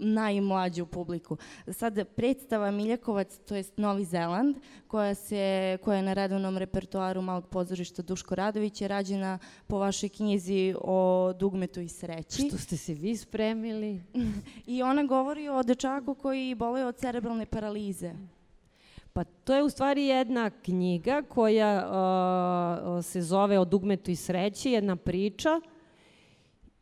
najmlađu publiku. Sad predstava Miljakovac, to jest Novi Zeland, koja, se, koja je na redovnom repertoaru malog pozorišta Duško Radović, je rađena po vašoj knjizi o dugmetu i sreći. Što ste se vi spremili? I ona govori o dečaku koji boluje od cerebralne paralize. Pa to je u stvari jedna knjiga koja uh, se zove O dugmetu i sreći, jedna priča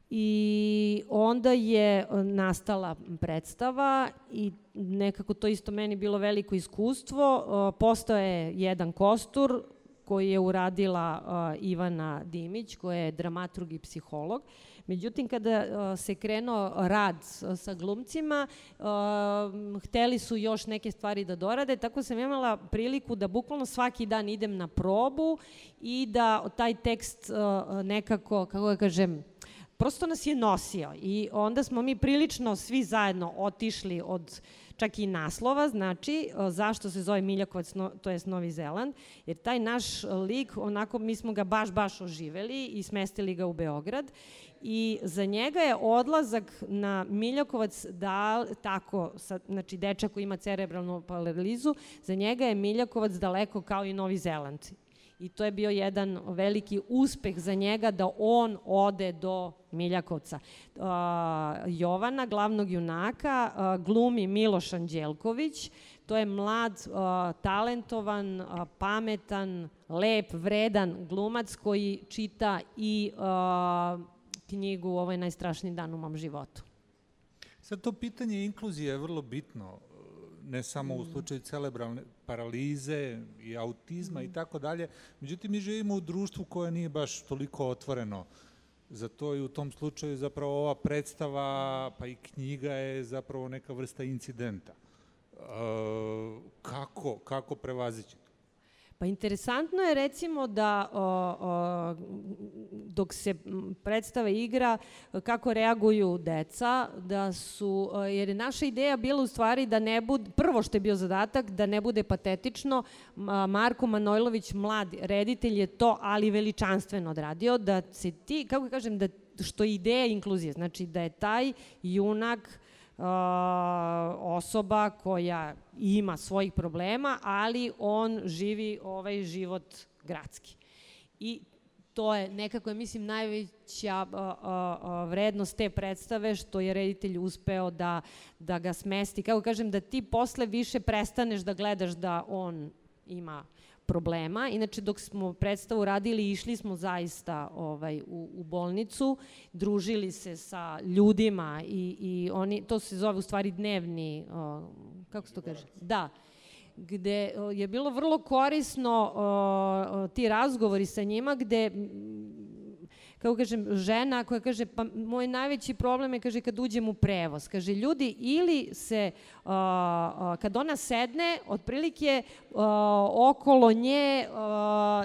I onda je e, nastala predstava i nekako to isto meni bilo veliko iskustvo. E, postao je jedan kostur koji je uradila e, Ivana Dimić, koja je dramaturg i psiholog. Međutim, kada se krenuo rad sa glumcima, hteli su još neke stvari da dorade, tako sam imala priliku da bukvalno svaki dan idem na probu i da taj tekst nekako, kako ga kažem, prosto nas je nosio i onda smo mi prilično svi zajedno otišli od čak i naslova, znači zašto se zove Miljakovac, no, to jest Novi Zeland, jer taj naš lik, onako mi smo ga baš, baš oživeli i smestili ga u Beograd i za njega je odlazak na Miljakovac da, tako, sa, znači dečak koji ima cerebralnu paralizu, za njega je Miljakovac daleko kao i Novi Zeland. I to je bio jedan veliki uspeh za njega da on ode do Miljakovca. Jovana, glavnog junaka, glumi Miloš Anđelković. To je mlad, talentovan, pametan, lep, vredan glumac koji čita i knjigu Ovo je najstrašniji dan u mom životu. Sad to pitanje inkluzije je vrlo bitno ne samo u mm. slučaju celebralne paralize i autizma i mm. tako dalje. Međutim, mi živimo u društvu koje nije baš toliko otvoreno za to i u tom slučaju zapravo ova predstava pa i knjiga je zapravo neka vrsta incidenta. E, kako, kako prevazići Pa interesantno je recimo da o, o, dok se predstava igra kako reaguju deca, da su, jer je naša ideja bila u stvari da ne bude, prvo što je bio zadatak, da ne bude patetično, Marko Manojlović, mlad reditelj je to, ali veličanstveno odradio, da se ti, kako kažem, da što je ideja inkluzije, znači da je taj junak osoba koja ima svojih problema, ali on živi ovaj život gradski. I to je nekako, mislim, najveća a, a, vrednost te predstave što je reditelj uspeo da, da ga smesti. Kako kažem, da ti posle više prestaneš da gledaš da on ima problema. Inače, dok smo predstavu radili, išli smo zaista ovaj, u, u bolnicu, družili se sa ljudima i, i oni, to se zove u stvari dnevni, o, kako se to kaže? Da, gde je bilo vrlo korisno o, ti razgovori sa njima, gde kako kažem, žena koja kaže, pa moj najveći problem je, kaže, kad uđem u prevoz. Kaže, ljudi, ili se, uh, kad ona sedne, otprilike uh, okolo nje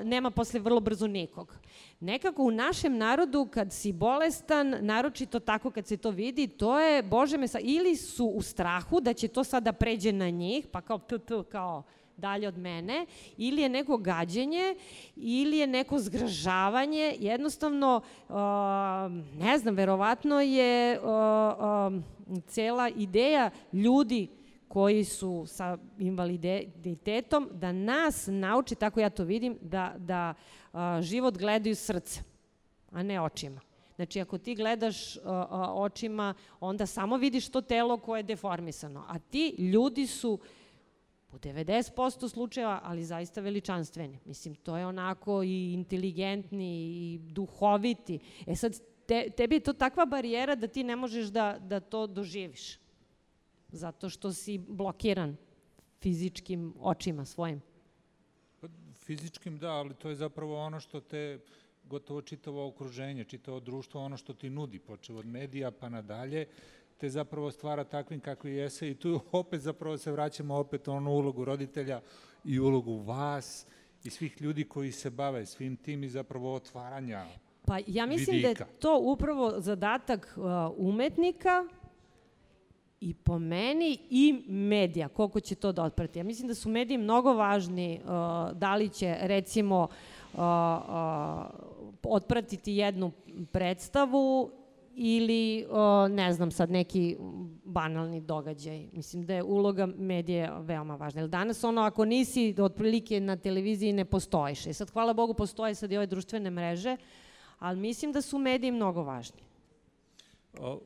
nema posle vrlo brzo nikog. Nekako u našem narodu, kad si bolestan, naročito tako kad se to vidi, to je, bože me, sa, ili su u strahu da će to sada pređe na njih, pa kao, p, p, kao, dalje od mene, ili je neko gađenje, ili je neko zgražavanje, jednostavno, ne znam, verovatno je cela ideja ljudi koji su sa invaliditetom, da nas nauči, tako ja to vidim, da, da uh, život gledaju srce, a ne očima. Znači, ako ti gledaš uh, uh, očima, onda samo vidiš to telo koje je deformisano. A ti ljudi su u 90% slučajeva, ali zaista veličanstveni. Mislim, to je onako i inteligentni i duhoviti. E sad, te, tebi je to takva barijera da ti ne možeš da, da to doživiš. Zato što si blokiran fizičkim očima svojim. Pa, fizičkim da, ali to je zapravo ono što te gotovo čitavo okruženje, čitavo društvo, ono što ti nudi, počeo od medija pa nadalje, te zapravo stvara takvim kakvi jese i tu opet zapravo se vraćamo opet onu ulogu roditelja i ulogu vas i svih ljudi koji se bave svim tim i zapravo otvaranja Pa ja mislim vidika. da je to upravo zadatak uh, umetnika i po meni i medija, koliko će to da otprati. Ja mislim da su mediji mnogo važni, uh, da li će recimo uh, uh, otpratiti jednu predstavu ili, o, ne znam, sad neki banalni događaj. Mislim da je uloga medije veoma važna. Jer danas ono, ako nisi otprilike na televiziji ne postojiš. I sad, hvala Bogu, postoje sad i ove društvene mreže, ali mislim da su mediji mnogo važni. O,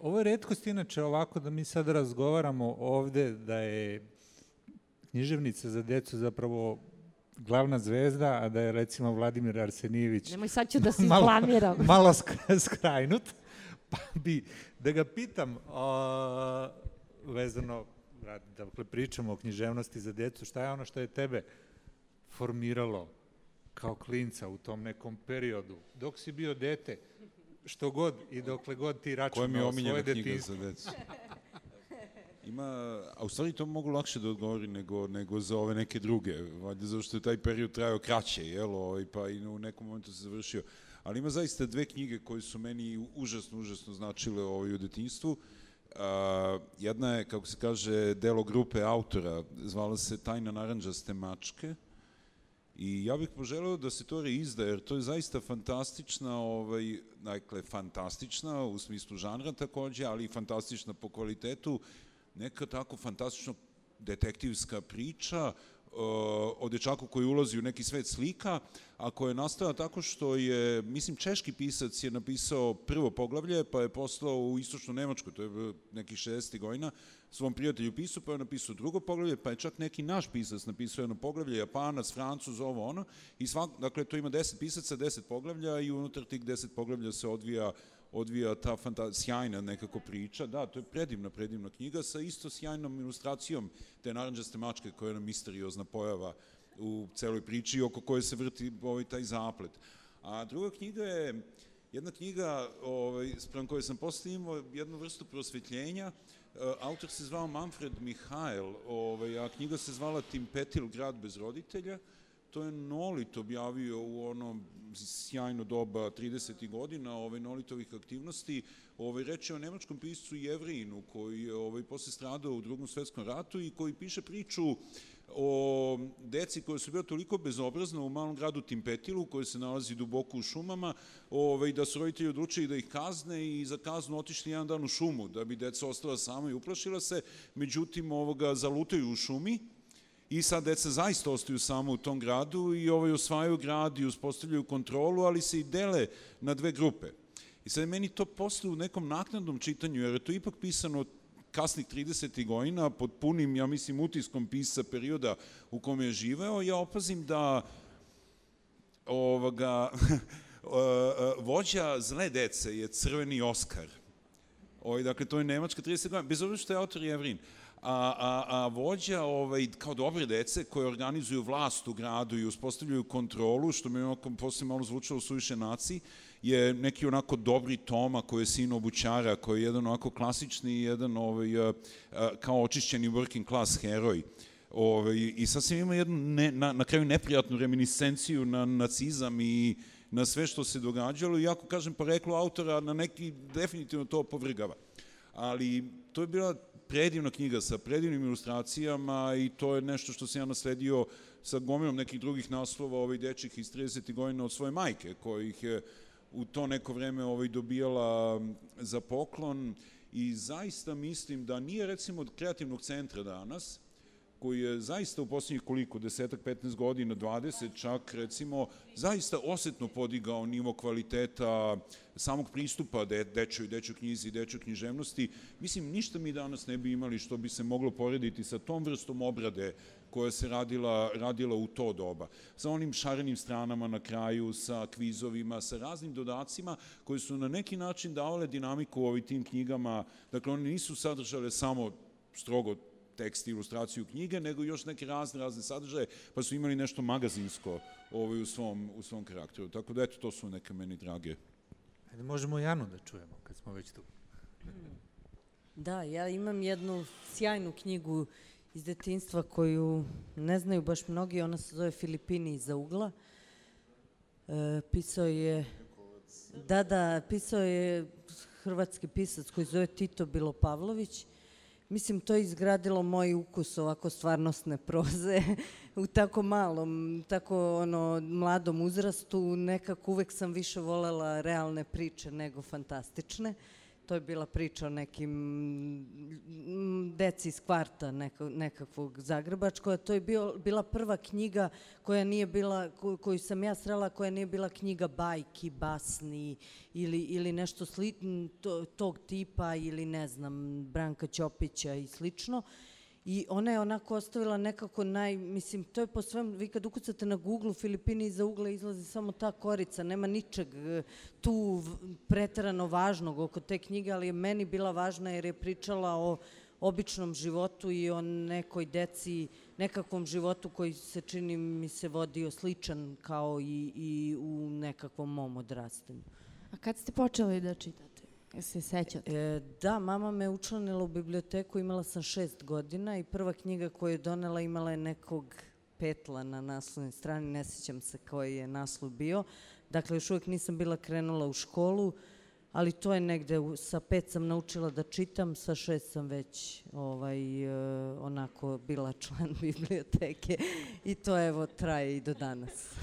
ovo je redkost inače ovako da mi sad razgovaramo ovde da je književnica za decu zapravo glavna zvezda, a da je recimo Vladimir Arsenijević Nemoj sad ću da se malo, izblamiram. malo skrajnut, pa bi da ga pitam a, vezano, dakle pričamo o književnosti za decu, šta je ono što je tebe formiralo kao klinca u tom nekom periodu, dok si bio dete, što god i dokle god ti računao svoje detinstvo. za decu? Ima, a u stvari to mogu lakše da odgovori nego, nego za ove neke druge, valjda zato što je taj period trajao kraće, jel, ovaj, pa i u nekom momentu se završio. Ali ima zaista dve knjige koje su meni užasno, užasno značile ovaj, u detinjstvu. Uh, jedna je, kako se kaže, delo grupe autora, zvala se Tajna naranđaste mačke, I ja bih poželeo da se to reizda, jer to je zaista fantastična, ovaj, dakle, fantastična u smislu žanra takođe, ali i fantastična po kvalitetu, neka tako fantastično detektivska priča o dečaku koji ulazi u neki svet slika, a koja je nastala tako što je, mislim, češki pisac je napisao prvo poglavlje, pa je poslao u istočnu Nemačku, to je nekih 60. godina, svom prijatelju pisao, pa je napisao drugo poglavlje, pa je čak neki naš pisac napisao jedno poglavlje, Japanac, Francuz, ovo ono, i svak, dakle, to ima 10 pisaca, 10 poglavlja i unutar tih 10 poglavlja se odvija odvija ta fanta, sjajna nekako priča. Da, to je predivna, predivna knjiga sa isto sjajnom ilustracijom te naranđaste mačke koja je misteriozna pojava u celoj priči oko koje se vrti ovaj taj zaplet. A druga knjiga je jedna knjiga ovaj, sprem koje sam posle imao jednu vrstu prosvetljenja. Autor se zvao Manfred Mihael, ovaj, a knjiga se zvala Tim Petil, grad bez roditelja. To je Nolit objavio u onom sjajno doba 30. godina ovaj, Nolitovih aktivnosti. Ovaj, reč o nemačkom piscu Jevrinu koji je ovaj, posle stradao u drugom svetskom ratu i koji piše priču o deci koja su bila toliko bezobrazna u malom gradu Timpetilu, koji se nalazi duboko u šumama, ovaj, da su roditelji odlučili da ih kazne i za kaznu otišli jedan dan u šumu, da bi deca ostala sama i uplašila se, međutim ovoga zalutaju u šumi, i sad deca zaista ostaju samo u tom gradu i ovaj osvajaju grad i uspostavljaju kontrolu, ali se i dele na dve grupe. I sad meni to posle u nekom naknadnom čitanju, jer je to ipak pisano kasnih 30. godina, pod punim, ja mislim, utiskom pisa perioda u kome je živeo, ja opazim da ovoga, vođa zle dece je crveni Oskar. Ovaj, dakle, to je Nemačka 30 godina, bez obzira što je autor Jevrin. A, a, a vođa, ovaj, kao dobre dece koje organizuju vlast u gradu i uspostavljaju kontrolu, što mi je onako posle malo zvučalo suviše naciji, je neki onako dobri Toma koji je sin obućara, koji je jedan onako klasični, jedan ovaj, kao očišćeni working class heroj. Ovaj, I sasvim ima jednu, ne, na, na kraju, neprijatnu reminiscenciju na nacizam i na sve što se događalo, iako, kažem, poreklo autora na neki definitivno to povrgava. Ali to je bila predivna knjiga sa predivnim ilustracijama i to je nešto što sam ja nasledio sa gomilom nekih drugih naslova ovih dečih iz 30. godina od svoje majke, kojih je u to neko vreme ovaj, dobijala za poklon i zaista mislim da nije recimo od kreativnog centra danas, koji je zaista u poslednjih koliko, desetak, 15 godina, 20 čak, recimo, zaista osetno podigao nivo kvaliteta samog pristupa de, dečoj, dečoj knjizi dečoj književnosti. Mislim, ništa mi danas ne bi imali što bi se moglo porediti sa tom vrstom obrade koja se radila, radila u to doba. Sa onim šarenim stranama na kraju, sa kvizovima, sa raznim dodacima koji su na neki način davale dinamiku ovim tim knjigama. Dakle, one nisu sadržale samo strogo tekst i ilustraciju knjige, nego još neke razne, razne sadržaje, pa su imali nešto magazinsko ovaj, u, svom, u svom karakteru. Tako da, eto, to su neke meni drage. Ajde, možemo Janu da čujemo, kad smo već tu. Da, ja imam jednu sjajnu knjigu iz detinstva koju ne znaju baš mnogi, ona se zove Filipini iza ugla. E, pisao je, da, da, pisao je hrvatski pisac koji zove Tito Bilopavlović Mislim, to je izgradilo moj ukus ovako stvarnostne proze u tako malom, tako ono, mladom uzrastu. Nekako uvek sam više volela realne priče nego fantastične. To je bila priča o nekim deci iz kvarta neka, nekakvog Zagrebačkog. To je bio, bila prva knjiga koja nije bila, koju sam ja srela, koja nije bila knjiga bajki, basni ili, ili nešto sli, to, tog tipa ili ne znam, Branka Ćopića i slično. I ona je onako ostavila nekako naj, mislim, to je po svem, vi kad ukucate na Google Filipini iza ugla izlazi samo ta korica, nema ničeg e, tu preterano važnog oko te knjige, ali je meni bila važna jer je pričala o običnom životu i o nekoj deci, nekakvom životu koji se čini mi se vodio sličan kao i, i u nekakvom mom odrastanju. A kad ste počeli da čitate? Se sećate? E, da, mama me učlanila u biblioteku, imala sam šest godina i prva knjiga koju je donela imala je nekog petla na naslovnoj strani, ne sećam se koji je naslov bio. Dakle, još uvek nisam bila krenula u školu, ali to je negde, sa pet sam naučila da čitam, sa šest sam već ovaj, e, onako bila član biblioteke i to evo traje i do danas.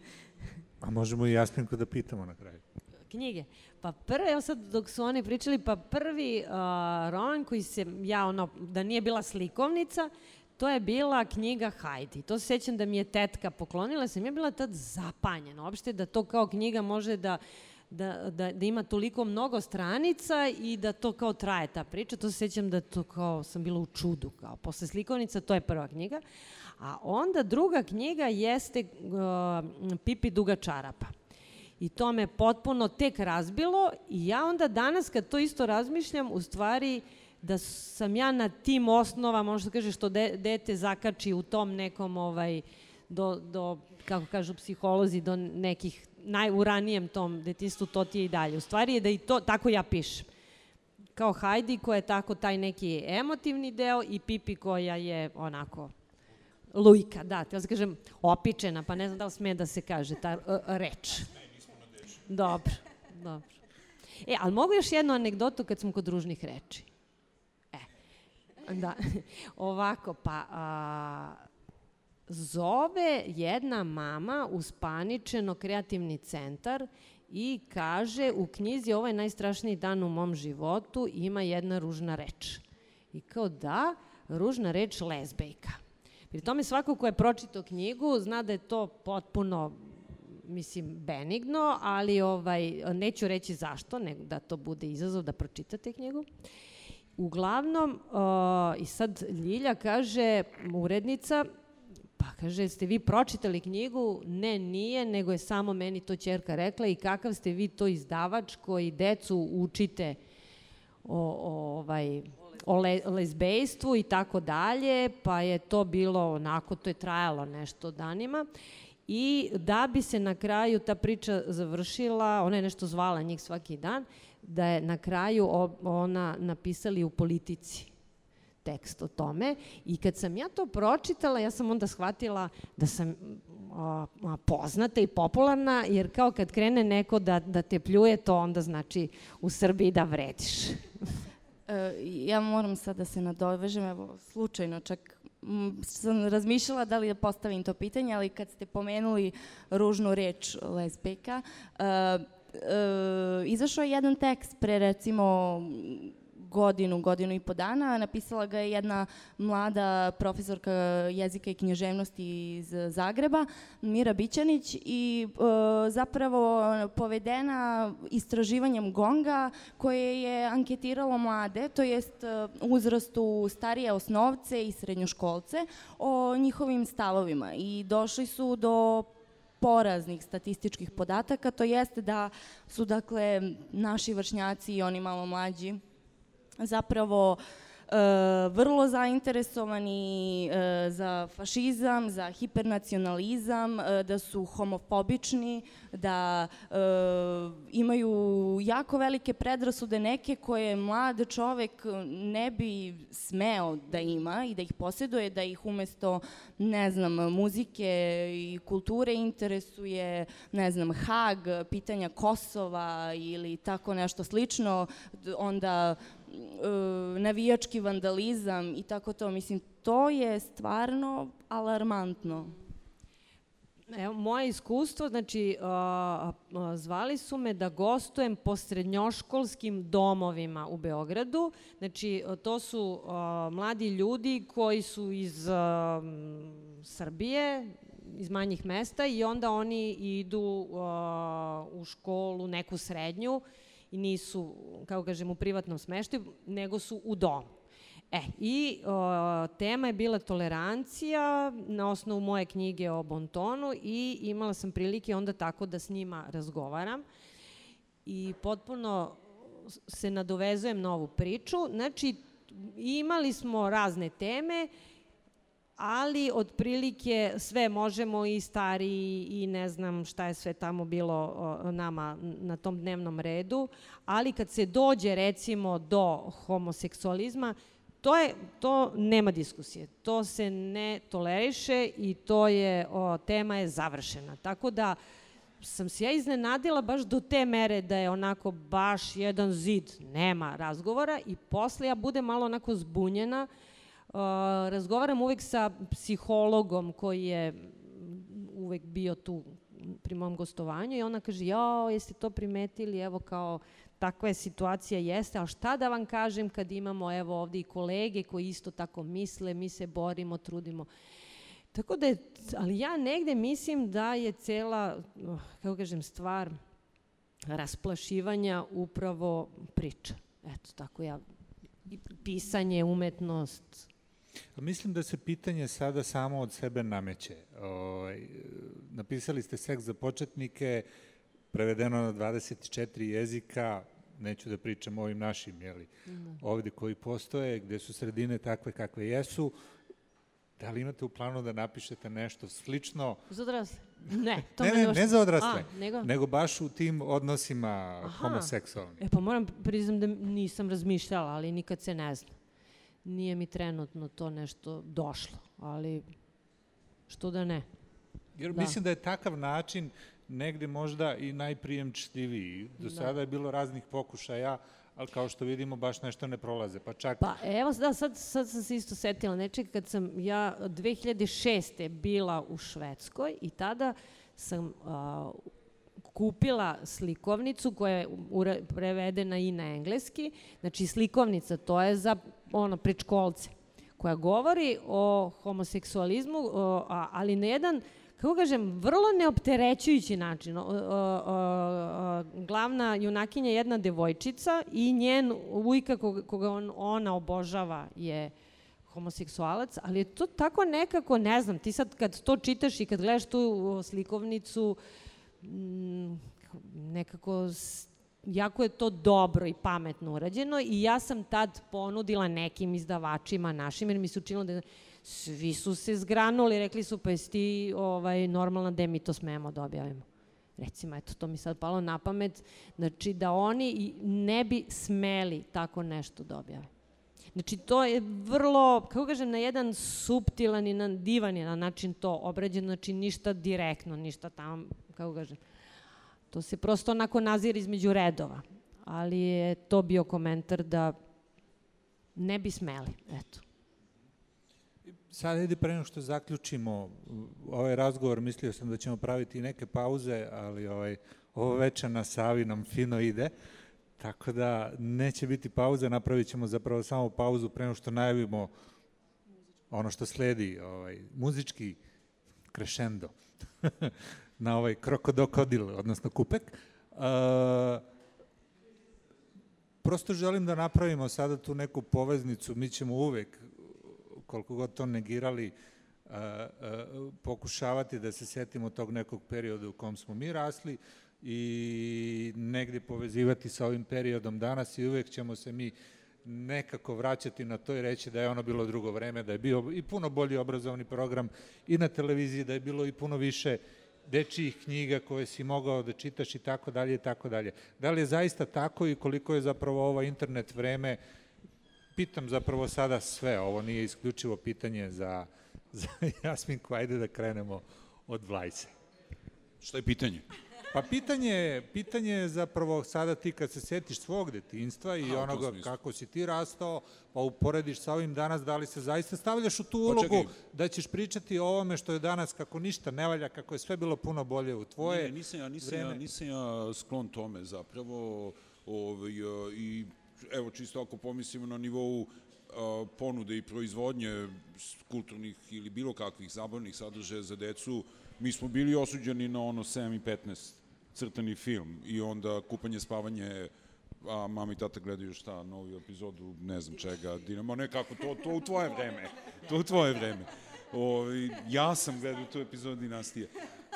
A možemo i Jasminku da pitamo na kraju knjige. Pa prvi, evo sad dok su oni pričali, pa prvi uh, roman koji se, ja ono, da nije bila slikovnica, to je bila knjiga Hajdi. To se sećam da mi je tetka poklonila, sam ja bila tad zapanjena. Uopšte da to kao knjiga može da da, da, da ima toliko mnogo stranica i da to kao traje ta priča. To se sećam da to kao sam bila u čudu. Kao. Posle slikovnica to je prva knjiga. A onda druga knjiga jeste uh, Pipi duga čarapa. I to me potpuno tek razbilo i ja onda danas kad to isto razmišljam, u stvari da sam ja na tim osnovama, možda kaže što de, dete zakači u tom nekom ovaj, do, do, kako kažu psiholozi, do nekih najuranijem tom detinstvu, to ti je i dalje. U stvari je da i to, tako ja pišem. Kao Hajdi koja je tako taj neki emotivni deo i Pipi koja je onako lujka, da, te ja kažem opičena, pa ne znam da li sme da se kaže ta reč. Dobro, dobro. E, ali mogu još jednu anegdotu kad smo kod ružnih reči? E, da, ovako, pa, a, zove jedna mama uspaničeno kreativni centar i kaže u knjizi ovo je najstrašniji dan u mom životu ima jedna ružna reč. I kao da, ružna reč lezbejka. Pri tome svako ko je pročitao knjigu zna da je to potpuno mislim, benigno, ali ovaj, neću reći zašto, nego da to bude izazov da pročitate knjigu. Uglavnom, uh, i sad Ljilja kaže, urednica, pa kaže, ste vi pročitali knjigu? Ne, nije, nego je samo meni to čerka rekla i kakav ste vi to izdavač koji decu učite o, o ovaj, o le, lezbejstvu i tako dalje, pa je to bilo onako, to je trajalo nešto danima. I da bi se na kraju ta priča završila, ona je nešto zvala njih svaki dan, da je na kraju ona napisali u politici tekst o tome i kad sam ja to pročitala, ja sam onda shvatila da sam a, poznata i popularna, jer kao kad krene neko da, da te pljuje, to onda znači u Srbiji da vrediš. E, ja moram sad da se nadovežem, evo, slučajno čak sam razmišljala da li da postavim to pitanje, ali kad ste pomenuli ružnu reč lesbejka, uh, uh, izašao je jedan tekst pre recimo godinu, godinu i po dana. Napisala ga je jedna mlada profesorka jezika i književnosti iz Zagreba, Mira Bićanić i e, zapravo povedena istraživanjem Gonga koje je anketiralo mlade, to jest e, uzrastu starije osnovce i srednjoškolce o njihovim stavovima i došli su do poraznih statističkih podataka, to jeste da su dakle naši vršnjaci i oni malo mlađi zapravo e, vrlo zainteresovani e, za fašizam, za hipernacionalizam, e, da su homofobični, da imaju jako velike predrasude neke koje mlad čovek ne bi smeo da ima i da ih posjeduje, da ih umesto, ne znam, muzike i kulture interesuje, ne znam, Hag, pitanja Kosova ili tako nešto slično, onda navijački vandalizam i tako to. Mislim, to je stvarno alarmantno. Evo, moje iskustvo, znači, a, a, zvali su me da gostujem po srednjoškolskim domovima u Beogradu. Znači, to su mladi ljudi koji su iz Srbije, iz manjih mesta i onda oni idu u školu, neku srednju, i nisu, kako kažem, u privatnom smeštaju, nego su u domu. E, i o, tema je bila tolerancija na osnovu moje knjige o Bontonu i imala sam prilike onda tako da s njima razgovaram i potpuno se nadovezujem na ovu priču. Znači, imali smo razne teme, ali otprilike sve možemo i stari i ne znam šta je sve tamo bilo nama na tom dnevnom redu, ali kad se dođe recimo do homoseksualizma, to je to nema diskusije. To se ne toleriše i to je o, tema je završena. Tako da sam se ja iznenadila baš do te mere da je onako baš jedan zid, nema razgovora i posle ja budem malo onako zbunjena razgovaram uvek sa psihologom koji je uvek bio tu pri mom gostovanju i ona kaže, jao, jeste to primetili, evo kao takva je situacija, jeste, ali šta da vam kažem kad imamo evo ovde i kolege koji isto tako misle, mi se borimo, trudimo. Tako da je, ali ja negde mislim da je cela, kako kažem, stvar rasplašivanja upravo priča. Eto, tako ja, pisanje, umetnost, Mislim da se pitanje sada samo od sebe nameće. O, ovaj, napisali ste seks za početnike, prevedeno na 24 jezika, neću da pričam o ovim našim, jeli, mm. ovde koji postoje, gde su sredine takve kakve jesu, Da li imate u planu da napišete nešto slično? Za odrasle? Ne, to ne, ne, ne, ne za odrasle, A, nego? nego baš u tim odnosima Aha. homoseksualnim. E pa moram priznam da nisam razmišljala, ali nikad se ne zna nije mi trenutno to nešto došlo, ali što da ne. Jer da. mislim da je takav način negde možda i najprijemčljiviji. Do da. sada je bilo raznih pokušaja, ali kao što vidimo baš nešto ne prolaze. Pa čak Pa evo, da, sad, sad sam se isto setila nečeg kad sam ja 2006. bila u Švedskoj i tada sam a, kupila slikovnicu koja je prevedena i na engleski. Znači slikovnica, to je za ono, predškolce koja govori o homoseksualizmu, o, a, ali na jedan kako kažem, vrlo neopterećujući način. O, o, o, glavna junakinja je jedna devojčica i njen ujka koga, koga on, ona obožava je homoseksualac, ali je to tako nekako, ne znam, ti sad kad to čitaš i kad gledaš tu slikovnicu, mm, nekako s- jako je to dobro i pametno urađeno i ja sam tad ponudila nekim izdavačima našim, jer mi se učinilo da svi su se zgranuli, rekli su pa jesi ti ovaj, normalna da mi to smemo da objavimo. Recimo, eto, to mi sad palo na pamet, znači da oni ne bi smeli tako nešto da objave. Znači, to je vrlo, kako kažem, na jedan suptilan i na divan je na način to obrađeno, znači ništa direktno, ništa tamo, kako kažem, to se prosto onako nazira između redova. Ali je to bio komentar da ne bi smeli, eto. Sad ide pre nego što zaključimo ovaj razgovor, mislio sam da ćemo praviti neke pauze, ali ovaj, ovo veče na Savi nam fino ide, tako da neće biti pauze, napravit ćemo zapravo samo pauzu pre nego što najavimo ono što sledi, ovaj, muzički crescendo na ovaj krokodokodil, odnosno kupek. Uh, prosto želim da napravimo sada tu neku poveznicu, mi ćemo uvek, koliko god to negirali, uh, uh, pokušavati da se setimo tog nekog perioda u kom smo mi rasli i negde povezivati sa ovim periodom danas i uvek ćemo se mi nekako vraćati na to i reći da je ono bilo drugo vreme, da je bio i puno bolji obrazovni program i na televiziji, da je bilo i puno više dečijih knjiga koje si mogao da čitaš i tako dalje i tako dalje. Da li je zaista tako i koliko je zapravo ovo internet vreme pitam zapravo sada sve, ovo nije isključivo pitanje za, za Jasminku, ajde da krenemo od Vlajse. Šta je pitanje? Pa pitanje, je- pitanje je zapravo sada ti kad se setiš svog detinstva i onoga kako si ti rastao, pa uporediš sa ovim danas, da li se zaista stavljaš u tu Pa ulogu čekaj. da ćeš pričati o ovome što je danas kako ništa ne valja, kako je sve bilo puno bolje u tvoje Ne, nisam ja, nisam vreme. ja, nisam ja sklon tome zapravo ovaj, i evo čisto ako pomislimo na nivou a, ponude i proizvodnje kulturnih ili bilo kakvih zabavnih sadržaja za decu, mi smo bili osuđeni na ono 7 i 15 crtani film i onda kupanje, spavanje, a mama i tata gledaju šta, novu epizodu, ne znam čega, Dinamo, nekako, to, to u tvoje vreme, to u tvoje vreme. O, ja sam gledao tu epizodu Dinastije.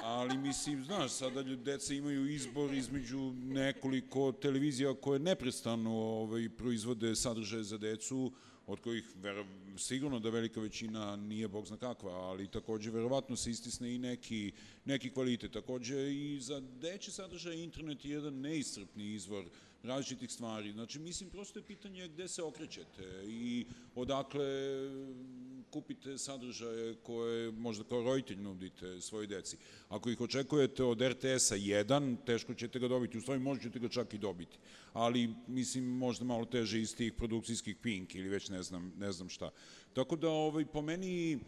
Ali mislim, znaš, sada deca imaju izbor između nekoliko televizija koje neprestano ovaj, proizvode sadržaje za decu, od kojih ver, sigurno da velika većina nije bog zna kakva, ali takođe verovatno se istisne i neki, neki kvalitet. Takođe i za deće sadržaje internet je jedan neiscrpni izvor različitih stvari. Znači, mislim, prosto je pitanje gde se okrećete i odakle kupite sadržaje koje možda kao roditelj nudite svojoj deci. Ako ih očekujete od RTS-a 1, teško ćete ga dobiti, u stvari možda ćete ga čak i dobiti. Ali, mislim, možda malo teže iz tih produkcijskih pink ili već ne znam, ne znam šta. Tako da, ovaj, po meni,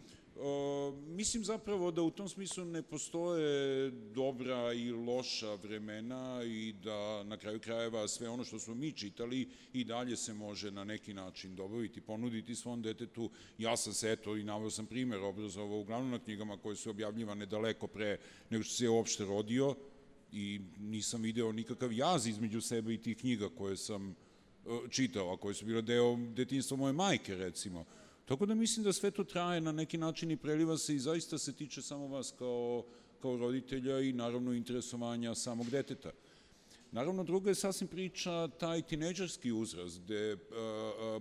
Mislim zapravo da u tom smislu ne postoje dobra i loša vremena i da na kraju krajeva sve ono što smo mi čitali i dalje se može na neki način dobaviti, ponuditi svom detetu. Ja sam se eto i naveo sam primer obrazovao uglavnom na knjigama koje su objavljivane daleko pre nego što se je uopšte rodio i nisam video nikakav jaz između sebe i tih knjiga koje sam e, čitao, a koje su bile deo detinstva moje majke recimo. Tako da mislim da sve to traje na neki način i preliva se i zaista se tiče samo vas kao, kao roditelja i naravno interesovanja samog deteta. Naravno, druga je sasvim priča taj tineđerski uzrast, gde uh,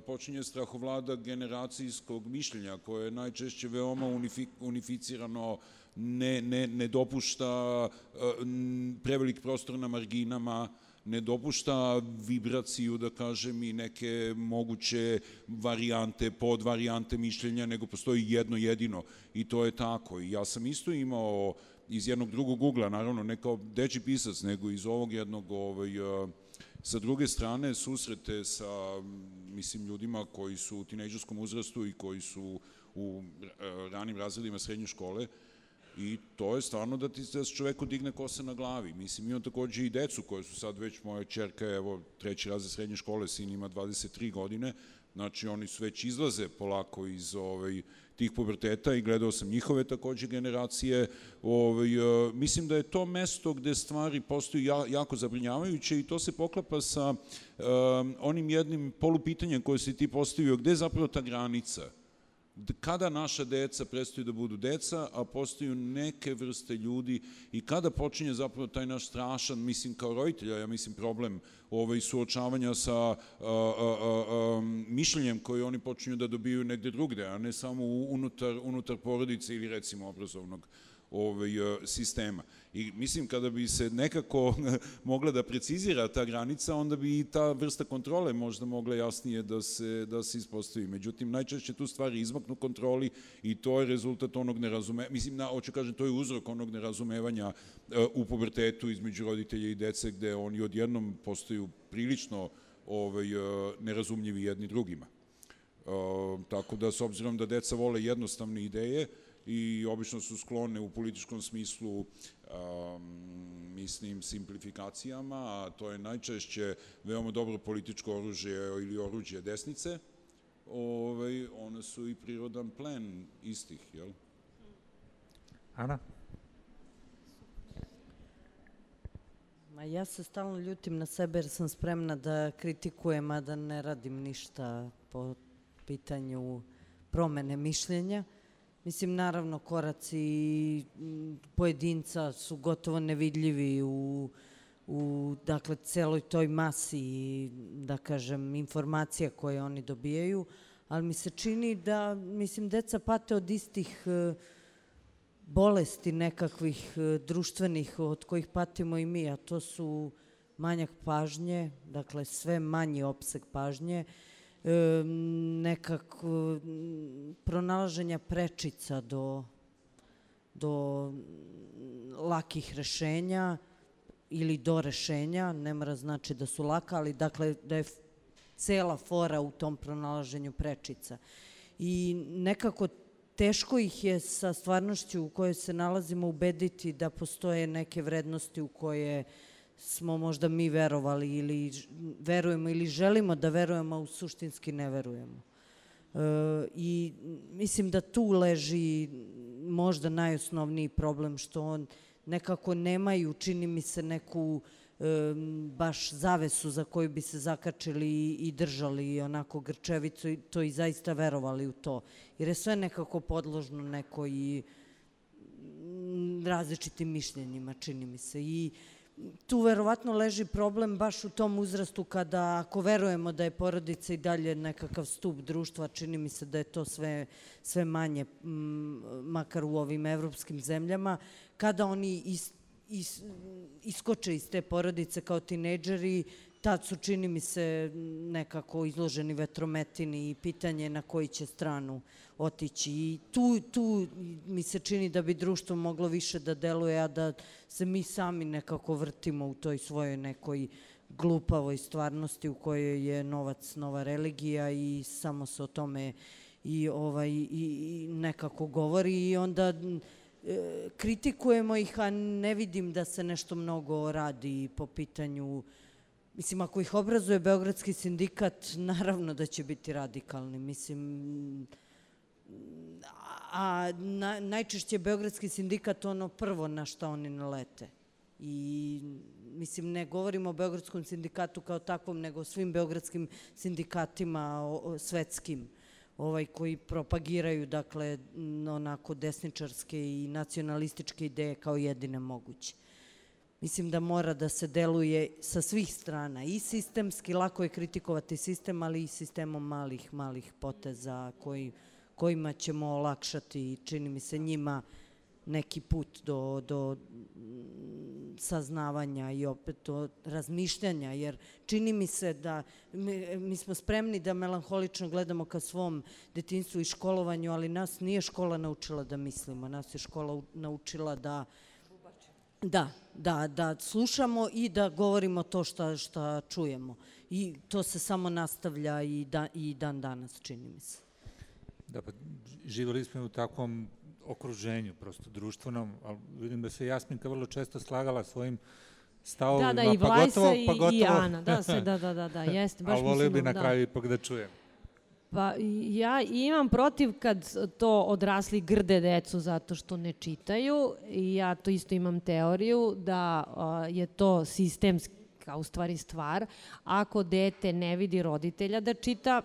počinje strahovlada generacijskog mišljenja, koje je najčešće veoma unifi, unificirano, ne, ne, ne dopušta uh, prevelik prostor na marginama, ne dopušta vibraciju, da kažem, i neke moguće varijante, podvarijante mišljenja, nego postoji jedno jedino i to je tako. I ja sam isto imao iz jednog drugog ugla, naravno ne kao deči pisac, nego iz ovog jednog ovaj, uh, Sa druge strane, susrete sa, mislim, ljudima koji su u tinejdžerskom uzrastu i koji su u e, ranim razredima srednje škole, i to je stvarno da ti da se čoveku digne kosa na glavi. Mislim, imam takođe i decu koje su sad već, moja čerka je, evo, treći razred srednje škole, sin ima 23 godine, znači oni su već izlaze polako iz ovaj, tih puberteta i gledao sam njihove takođe generacije. Ovaj, e, mislim da je to mesto gde stvari postaju ja, jako zabrinjavajuće i to se poklapa sa um, onim jednim polupitanjem koje si ti postavio, gde je zapravo ta granica? Kada naša deca prestaju da budu deca, a postaju neke vrste ljudi i kada počinje zapravo taj naš strašan, mislim kao roditelja, ja mislim problem ovaj, suočavanja sa a, a, a, mišljenjem koje oni počinju da dobiju negde drugde, a ne samo unutar, unutar porodice ili recimo obrazovnog ovaj, sistema. I mislim kada bi se nekako mogla da precizira ta granica, onda bi i ta vrsta kontrole možda mogla jasnije da se, da se ispostavi. Međutim, najčešće tu stvari izmaknu kontroli i to je rezultat onog nerazumevanja, mislim, na, hoću kažem, to je uzrok onog nerazumevanja uh, u pubertetu između roditelja i dece, gde oni odjednom postaju prilično ovaj, uh, nerazumljivi jedni drugima. Uh, tako da, s obzirom da deca vole jednostavne ideje, i obično su sklone u političkom smislu um, mislim, simplifikacijama, a to je najčešće veoma dobro političko oružje ili oruđe desnice, ovaj, one su i prirodan plen istih, jel? Ana? Ma ja se stalno ljutim na sebe jer sam spremna da kritikujem, a da ne radim ništa po pitanju promene mišljenja. Mislim, naravno, koraci pojedinca su gotovo nevidljivi u, u dakle, celoj toj masi, da kažem, informacija koje oni dobijaju, ali mi se čini da, mislim, deca pate od istih e, bolesti nekakvih e, društvenih od kojih patimo i mi, a to su manjak pažnje, dakle sve manji opseg pažnje, nekako pronalaženja prečica do, do lakih rešenja ili do rešenja, ne mora znači da su laka, ali dakle da je cela fora u tom pronalaženju prečica. I nekako teško ih je sa stvarnošću u kojoj se nalazimo ubediti da postoje neke vrednosti u koje uh, smo možda mi verovali ili verujemo ili želimo da verujemo, a u suštinski ne verujemo. E, I mislim da tu leži možda najosnovniji problem što on nekako nemaju, čini mi se, neku e, baš zavesu za koju bi se zakačili i držali onako grčevicu i to i zaista verovali u to. Jer je sve nekako podložno neko i različitim mišljenjima, čini mi se. I uh, tu verovatno leži problem baš u tom uzrastu kada ako verujemo da je porodica i dalje nekakav stup društva, čini mi se da je to sve, sve manje, m, makar u ovim evropskim zemljama, kada oni is, is, iskoče iz te porodice kao tinejdžeri, tad su, čini mi se, nekako izloženi vetrometini i pitanje na koji će stranu otići. I tu, tu mi se čini da bi društvo moglo više da deluje, a da se mi sami nekako vrtimo u toj svojoj nekoj glupavoj stvarnosti u kojoj je novac nova religija i samo se o tome i ovaj i, i nekako govori i onda e, kritikujemo ih, a ne vidim da se nešto mnogo radi po pitanju Mislim, ako ih obrazuje Beogradski sindikat, naravno da će biti radikalni. Mislim, a na, najčešće Beogradski sindikat ono prvo na šta oni nalete. I mislim, ne govorimo o Beogradskom sindikatu kao takvom, nego o svim beogradskim sindikatima o, o, svetskim ovaj, koji propagiraju dakle, onako desničarske i nacionalističke ideje kao jedine moguće. Mislim da mora da se deluje sa svih strana. I sistemski, lako je kritikovati sistem, ali i sistemom malih, malih poteza koji, kojima ćemo olakšati, čini mi se njima, neki put do, do saznavanja i opet do razmišljanja, jer čini mi se da mi, mi smo spremni da melanholično gledamo ka svom detinstvu i školovanju, ali nas nije škola naučila da mislimo, nas je škola naučila da Da, da, da slušamo i da govorimo to šta, šta čujemo. I to se samo nastavlja i, da, i dan danas, čini mi se. Da, pa živjeli smo u takvom okruženju, prosto društvenom, ali vidim da se Jasminka vrlo često slagala svojim stavovima, Da, da, i pa gotovo, i, pa gotovo, i Ana, da, sve, da, da, da, da, jeste, baš ali volio bi na da. kraju ipak da čujem. Pa ja imam protiv kad to odrasli grde decu zato što ne čitaju i ja to isto imam teoriju da je to sistemska u stvari stvar. Ako dete ne vidi roditelja da čita,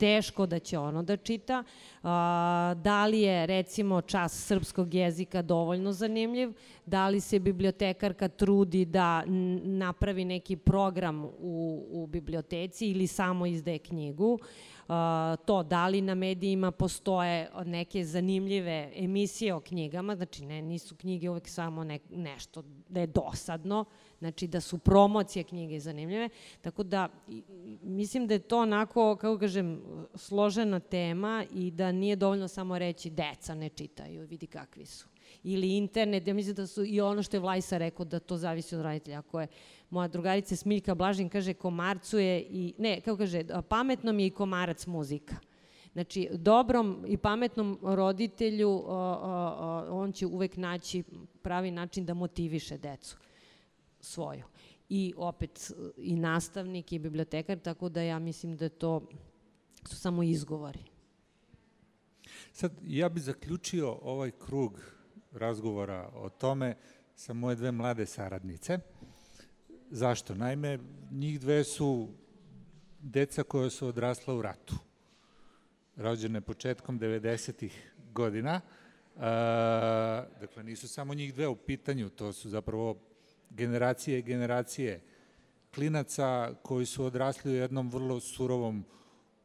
teško da će ono da čita. A, da li je recimo čas srpskog jezika dovoljno zanimljiv? Da li se bibliotekarka trudi da napravi neki program u, u biblioteci ili samo izdaje knjigu? A, to da li na medijima postoje neke zanimljive emisije o knjigama, znači ne, nisu knjige uvek samo ne, nešto da je dosadno, znači da su promocije knjige zanimljive, tako da mislim da je to onako, kako kažem, složena tema i da nije dovoljno samo reći deca ne čitaju, vidi kakvi su. Ili internet, ja mislim da su i ono što je Vlajsa rekao da to zavisi od roditelja. Ako je moja drugarica Smiljka Blažin kaže komarcu je i, ne, kako kaže, pametnom je i komarac muzika. Znači, dobrom i pametnom roditelju o, o, o, on će uvek naći pravi način da motiviše decu svoju. I opet i nastavnik i bibliotekar, tako da ja mislim da to su samo izgovori. Sad, ja bih zaključio ovaj krug razgovora o tome sa moje dve mlade saradnice. Zašto? Naime, njih dve su deca koja su odrasla u ratu. Rođene početkom 90-ih godina. E, dakle, nisu samo njih dve u pitanju, to su zapravo generacije generacije klinaca koji su odrasli u jednom vrlo surovom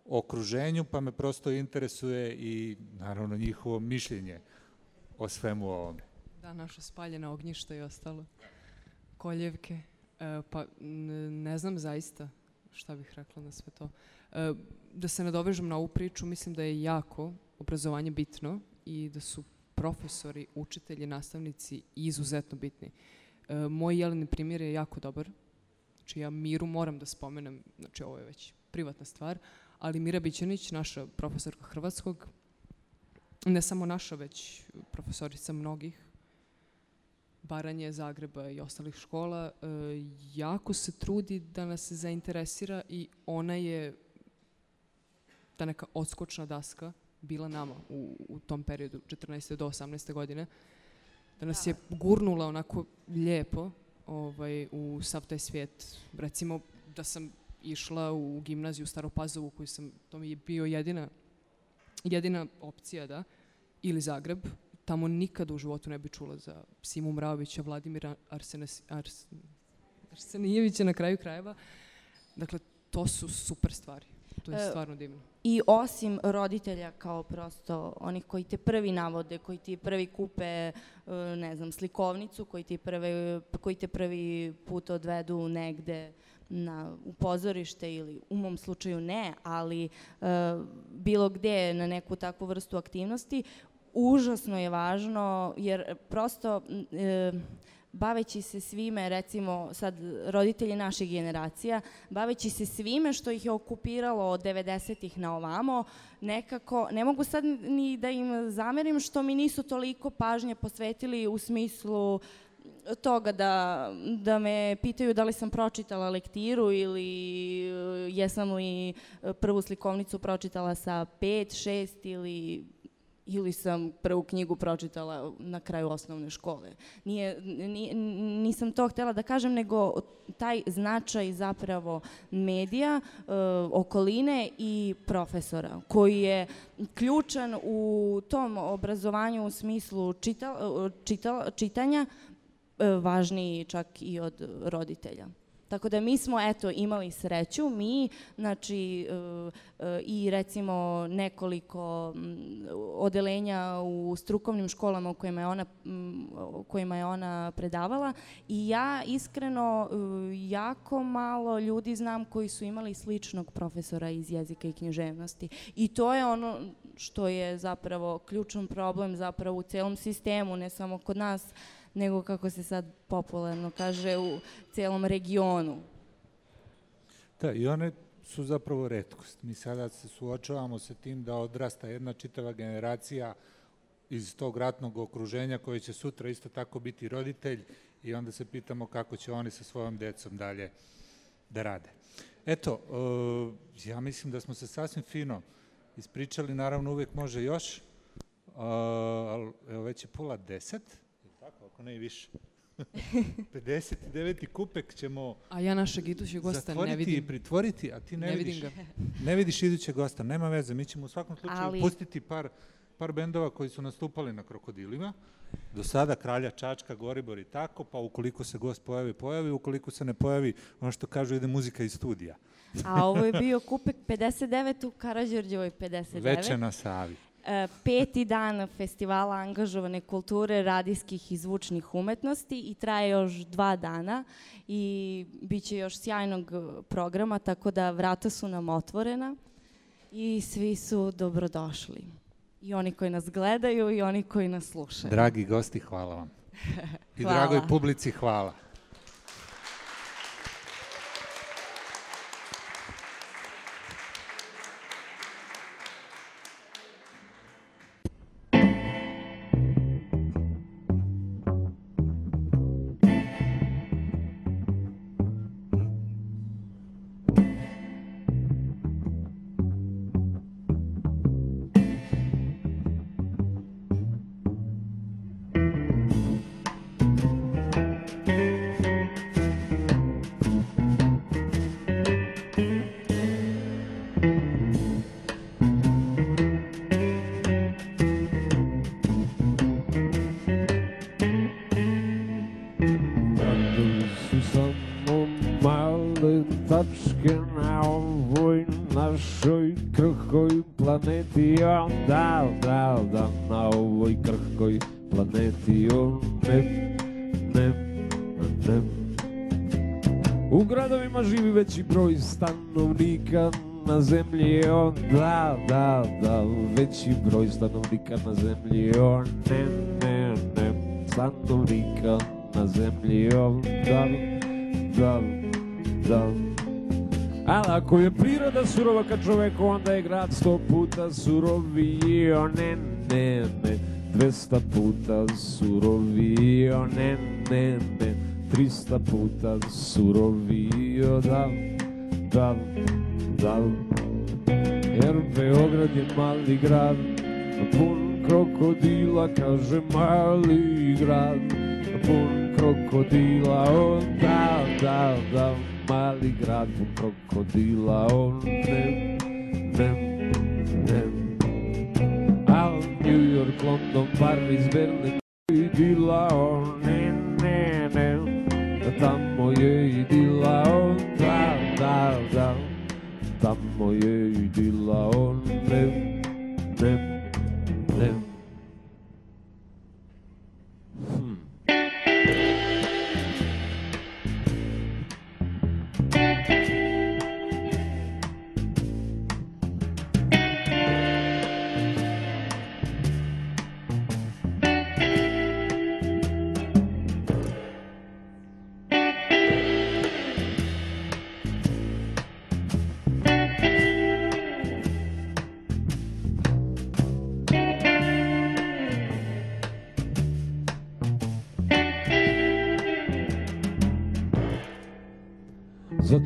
okruženju, pa me prosto interesuje i naravno njihovo mišljenje o svemu ovome. Da, naša spaljena ognjišta i ostalo. Koljevke. E, pa ne znam zaista šta bih rekla na sve to. E, da se nadovežem na ovu priču, mislim da je jako obrazovanje bitno i da su profesori, učitelji, nastavnici izuzetno bitni. E, moj jeleni primjer je jako dobar. Znači ja Miru moram da spomenem, znači ovo je već privatna stvar, ali Mira Bićanić, naša profesorka hrvatskog, ne samo naša, već profesorica mnogih, Baranje, Zagreba i ostalih škola, e, jako se trudi da nas zainteresira i ona je ta neka odskočna daska bila nama u, u tom periodu, 14. do 18. godine, da nas je gurnula onako lijepo ovaj, u sav taj svijet. Recimo da sam išla u gimnaziju u Staropazovu, koji sam, to mi je bio jedina, jedina opcija, da, ili Zagreb, tamo nikada u životu ne bi čula za Simu Mraovića, Vladimira Arsenes, Ars, Arsenijevića na kraju krajeva. Dakle, to su super stvari. To je E, stvarno divno. I osim roditelja kao prosto onih koji te prvi navode, koji ti prvi kupe, e, ne znam, slikovnicu, koji ti, prve, koji te prvi put odvedu negde na, u pozorište ili u mom slučaju ne, ali e, bilo gde na neku takvu vrstu aktivnosti, užasno je važno jer prosto e, baveći se svime, recimo sad roditelji naših generacija, baveći se svime što ih je okupiralo od 90-ih na ovamo, nekako, ne mogu sad ni da im zamerim što mi nisu toliko pažnje posvetili u smislu toga da, da me pitaju da li sam pročitala lektiru ili e, jesam li e, prvu slikovnicu pročitala sa pet, šest ili ili sam prvu knjigu pročitala na kraju osnovne škole. Nije, ni- nisam to htjela da kažem, nego taj značaj zapravo medija, e, okoline i profesora, koji je ključan u tom obrazovanju u smislu čita, čita- čitanja, e, važniji čak i od roditelja. Tako da mi smo eto imali sreću, mi znači e, e, i recimo nekoliko odelenja u strukovnim školama u kojima je ona kojima je ona predavala i ja iskreno e, jako malo ljudi znam koji su imali sličnog profesora iz jezika i književnosti. I to je ono što je zapravo ključan problem zapravo u celom sistemu, ne samo kod nas, nego kako se sad popularno kaže u cijelom regionu. Da, i one su zapravo redkost. Mi sada se suočavamo sa tim da odrasta jedna čitava generacija iz tog ratnog okruženja koji će sutra isto tako biti roditelj i onda se pitamo kako će oni sa svojom decom dalje da rade. Eto, e, ja mislim da smo se sasvim fino ispričali, naravno uvek može još, ali evo već je pola deset, ako ne i više. 59. kupek ćemo A ja našeg idućeg gosta ne vidim. i pritvoriti, a ti ne, Ne vidiš. vidim ga. Ne vidiš idućeg gosta, nema veze. Mi ćemo u svakom slučaju Ali- pustiti par, par bendova koji su nastupali na Krokodilima. Do sada Kralja Čačka, Goribor i tako, pa ukoliko se gost pojavi, pojavi, ukoliko se ne pojavi, ono što kažu, ide muzika iz studija. A ovo je bio kupek 59 u Karađorđevoj 59. Veče na Savi. E, peti dan festivala angažovane kulture, radijskih i zvučnih umetnosti i traje još dva dana i bit će još sjajnog programa, tako da vrata su nam otvorena i svi su dobrodošli. I oni koji nas gledaju i oni koji nas slušaju. Dragi gosti, hvala vam. I Hvala. dragoj publici, hvala. Surova kad čoveku, onda je grad sto puta suroviji, o ne, ne, ne, dvesta puta suroviji, o ne, ne, ne, trista puta suroviji, o da, da, da. Jer Beograd je mali grad, pun krokodila, kaže mali grad, pun krokodila, o da, da, da, mali grad krokodila, o ne, ne, ne. Al New York, London, Paris, Berlin, idila, o ne, ne, ne, tamo je idila, o da, da, da, tamo je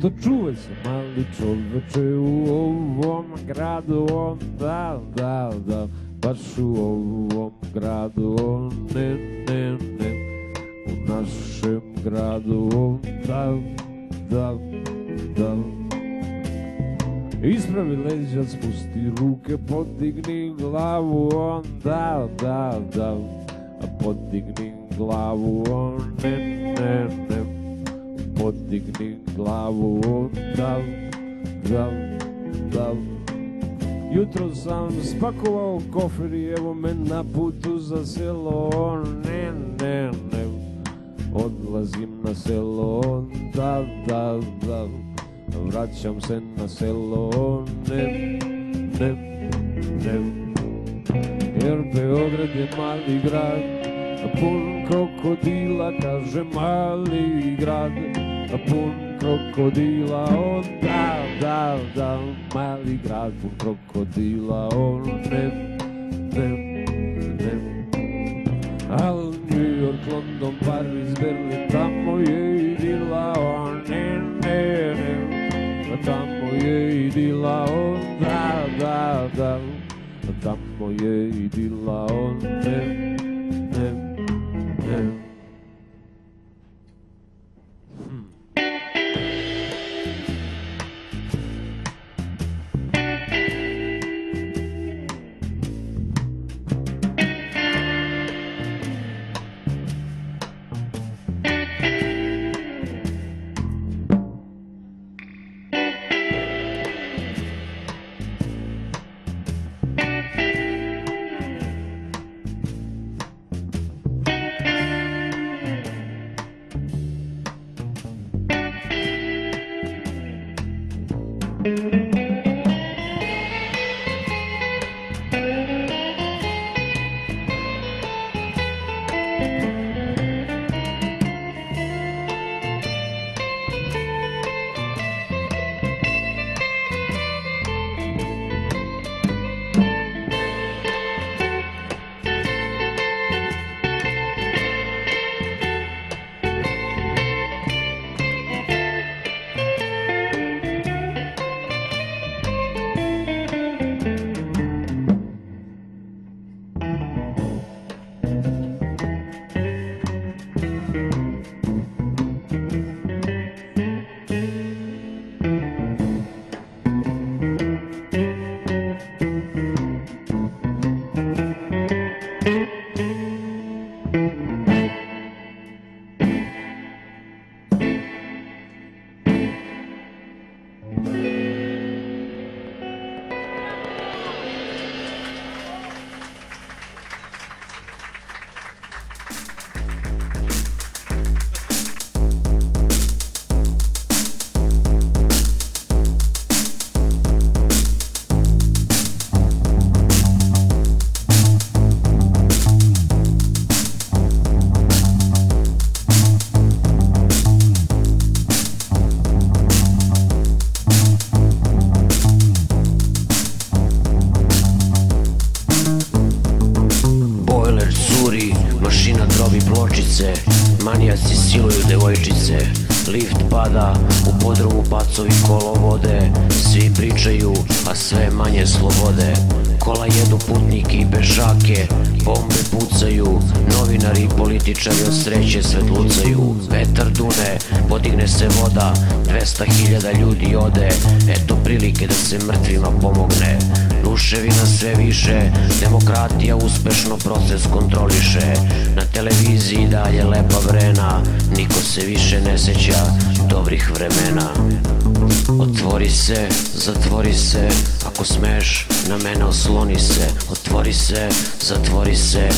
Zato čuvaj se mali čoveče u ovom gradu, on da, da, da, baš u ovom gradu, on ne, ne, ne, u našem gradu, on da, da, da. Ispravi leđa, spusti ruke, podigni glavu, on da, da, da, podigni glavu, on ne, ne, ne, podigni glavu, da, da, da. Jutro sam spakovao kofer i evo me na putu za selo, ne, ne, ne, odlazim na selo, da, da, da, vraćam se na selo, ne, ne, ne, jer Beograd je mali grad, pun krokodila, kaže mali grad, pun krokodila, on da, da, da, mali grad, pun krokodila, on ne, ne, ne. Al New York, London, Paris, Berlin, tamo je idila, on ne, ne, ne, tamo je idila, on da, da, da, tamo je idila, on ne, ne, političari od sreće svetlucaju Vetar dune, podigne se voda 200.000 ljudi ode. Eto prilike da se mrtvima pomogne. Ruševina sve više, demokratija uspešno proces kontroliše. Na televiziji dalje lepa vrena, niko se više ne seća dobrih vremena. Otvori se, zatvori se, ako smeš, na mene osloni se. Otvori se, zatvori se,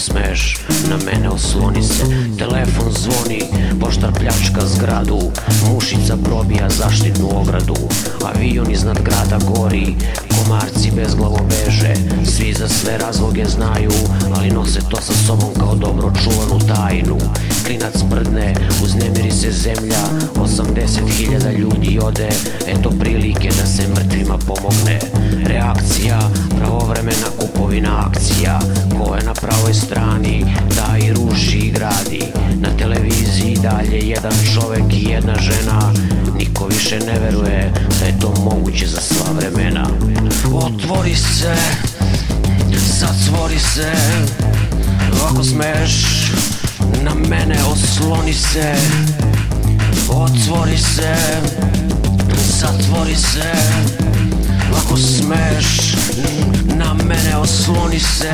smeš, na mene osloni se. Telefon zvoni, poštar pljačka zgradu. Mušica probija zaštitnu ogradu. Avion iznad grada gori, komarci bez glavo beže. Svi za sve razloge znaju, ali nose to sa sobom kao dobro čuvanu tajnu Klinac prdne, uznemiri se zemlja 80.000 ljudi ode, eto prilike da se mrtvima pomogne. Reakcija, pravovremena kupovina akcija Ko je na pravoj strani, da i ruši i gradi. Na televiziji dalje jedan čovek i jedna žena Niko više ne veruje da je to moguće za sva vremena. Otvori se, zatvori se Ako smeš, na mene osloni se Otvori se, zatvori se. Ako smeš, na mene osloni se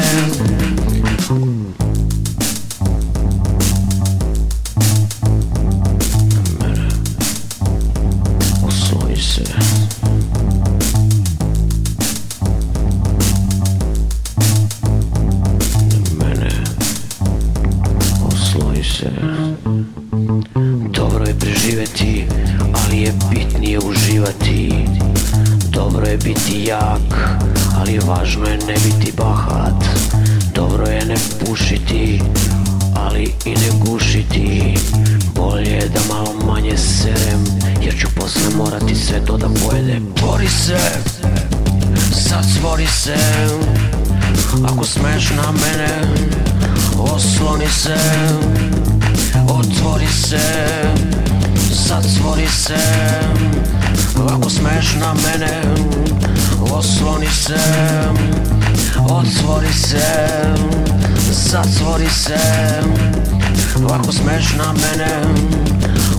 na mene,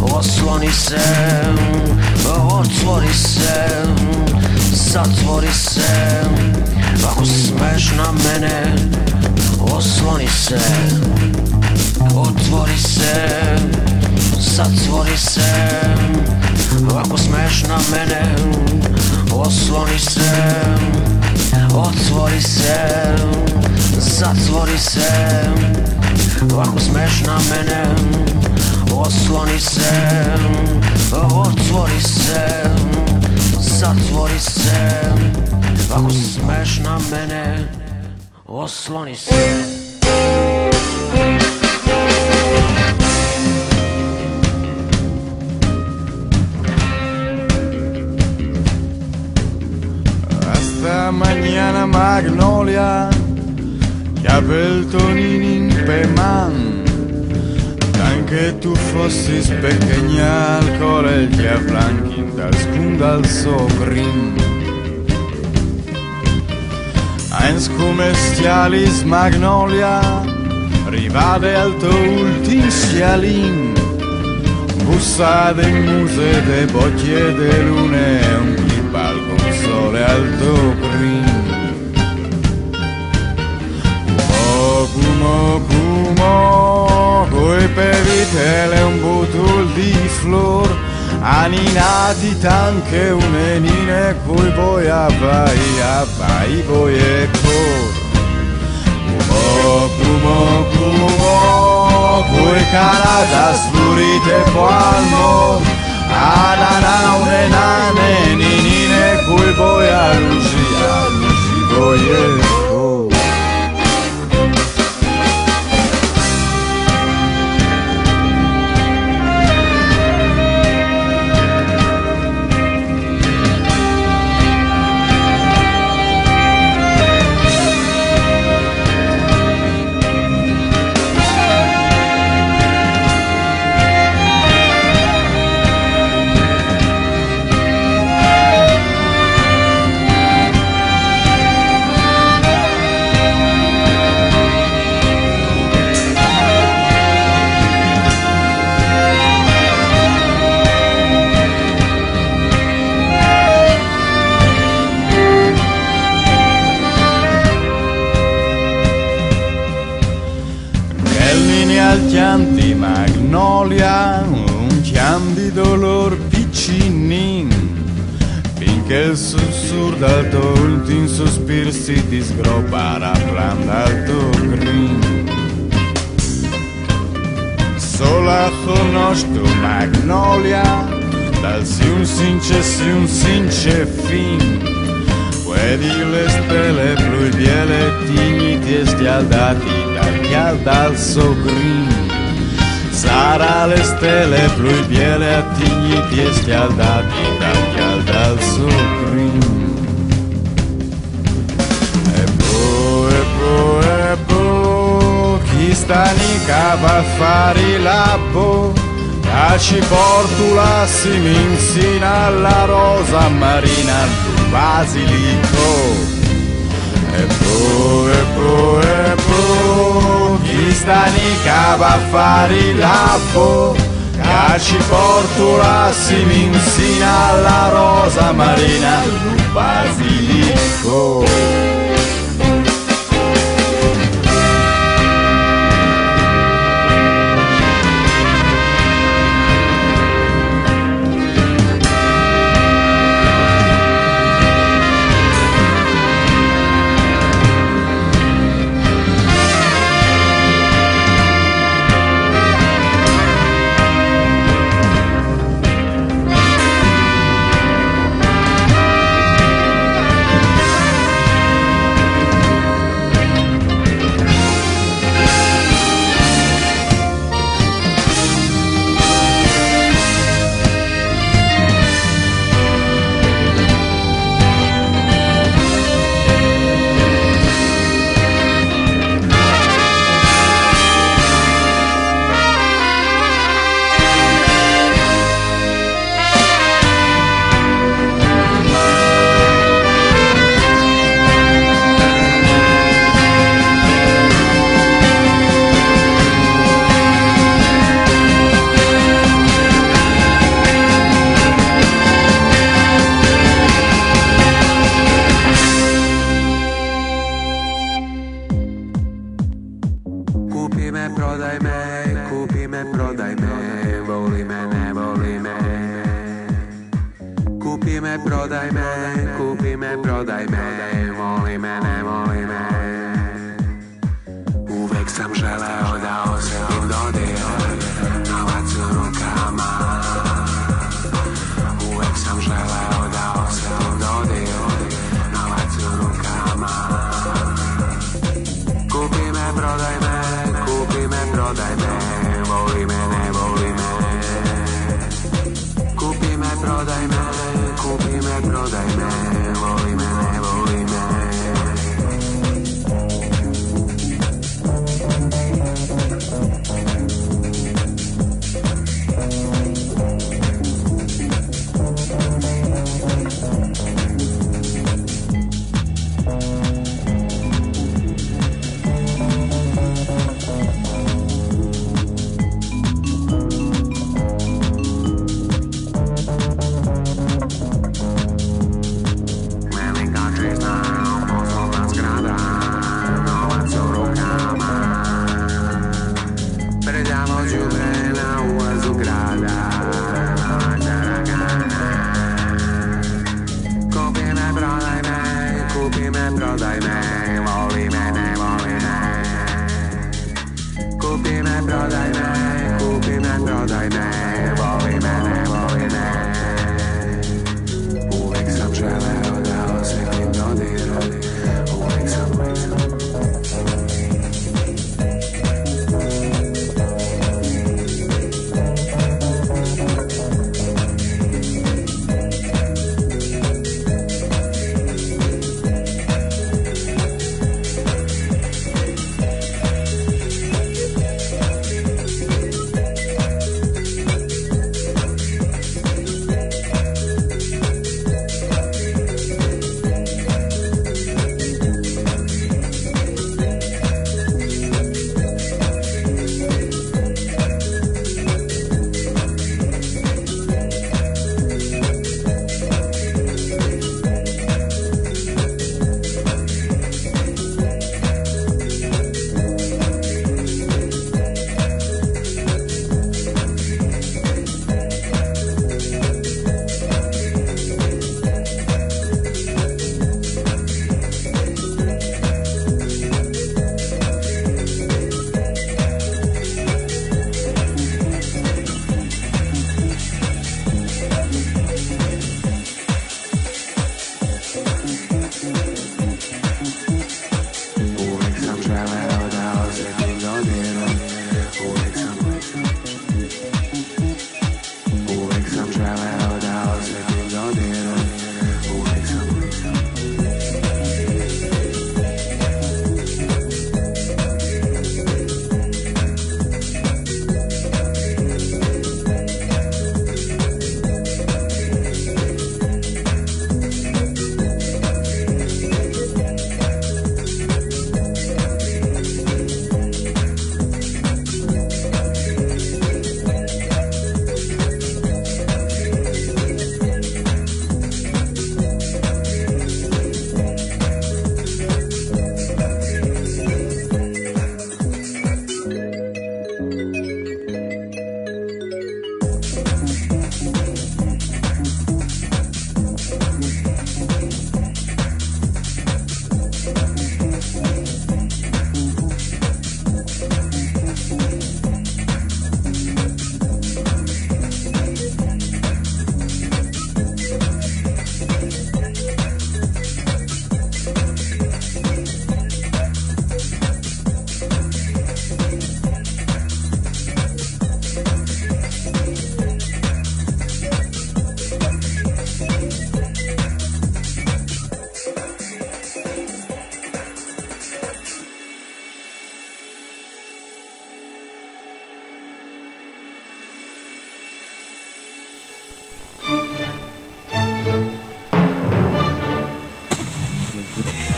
osloni se Otvori se, zatvori se. Ako smeš na mene, osloni se Otvori se, zatvori se. Ako smeš na mene, osloni se Otvori se, zatvori se Ako smeš na mene, osloni se Otvori se, zatvori se. Ako smeš na mene, osloni se. Hasta mañana magnolia Capeltonini in peman Anche tu fossi pequeña al core ti afflanchi dal scum dal sogrim Eins comestialis magnolia Rivade al tuo ultim scialin Bussate in muse de bocce de lune Un clip al console alto prim Cumo, cumo, cumo Coi pevitele un butul di flor. Aninati tanche unenine Cui voi avai, avai voi e cor. Cumo, cumo, cumo Cui canada slurite palmo Anana unenane ninine Cui voi aluci, aluci voi e cor Napoli ha un candido lor piccinin Finché il sussurro dal tolto in sospir si disgroppa Rapplanda il tuo grin Sola conosco Magnolia Dal si un since si un since fin Vedi le stelle blu e viole, tigni ti schialdati dal chialdal so green. Sara le stelle pluviere attiniti e schialdati dal e al chi stanica va a fare la labbo? A ci portula si minzina alla rosa marina al basilico. Epo, epo, epo, giztanik abafari lapo, ci porto la siminzina alla rosa marina, un basilico.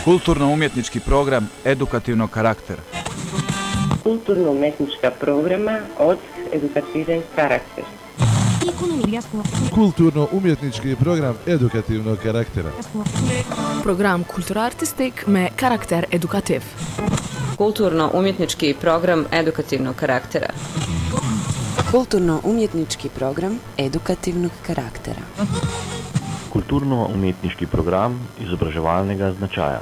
Kulturno-umjetnički program edukativnog karaktera. Kulturno-umjetnička programa od edukativnog karaktera. Kulturno-umjetnički program edukativnog karaktera. Program kulturartistik me karakter edukativ. Kulturno-umjetnički program edukativnog karaktera. Kulturno-umjetnički program edukativnog karaktera. Kulturno-umjetnički program izobraževalnega značaja.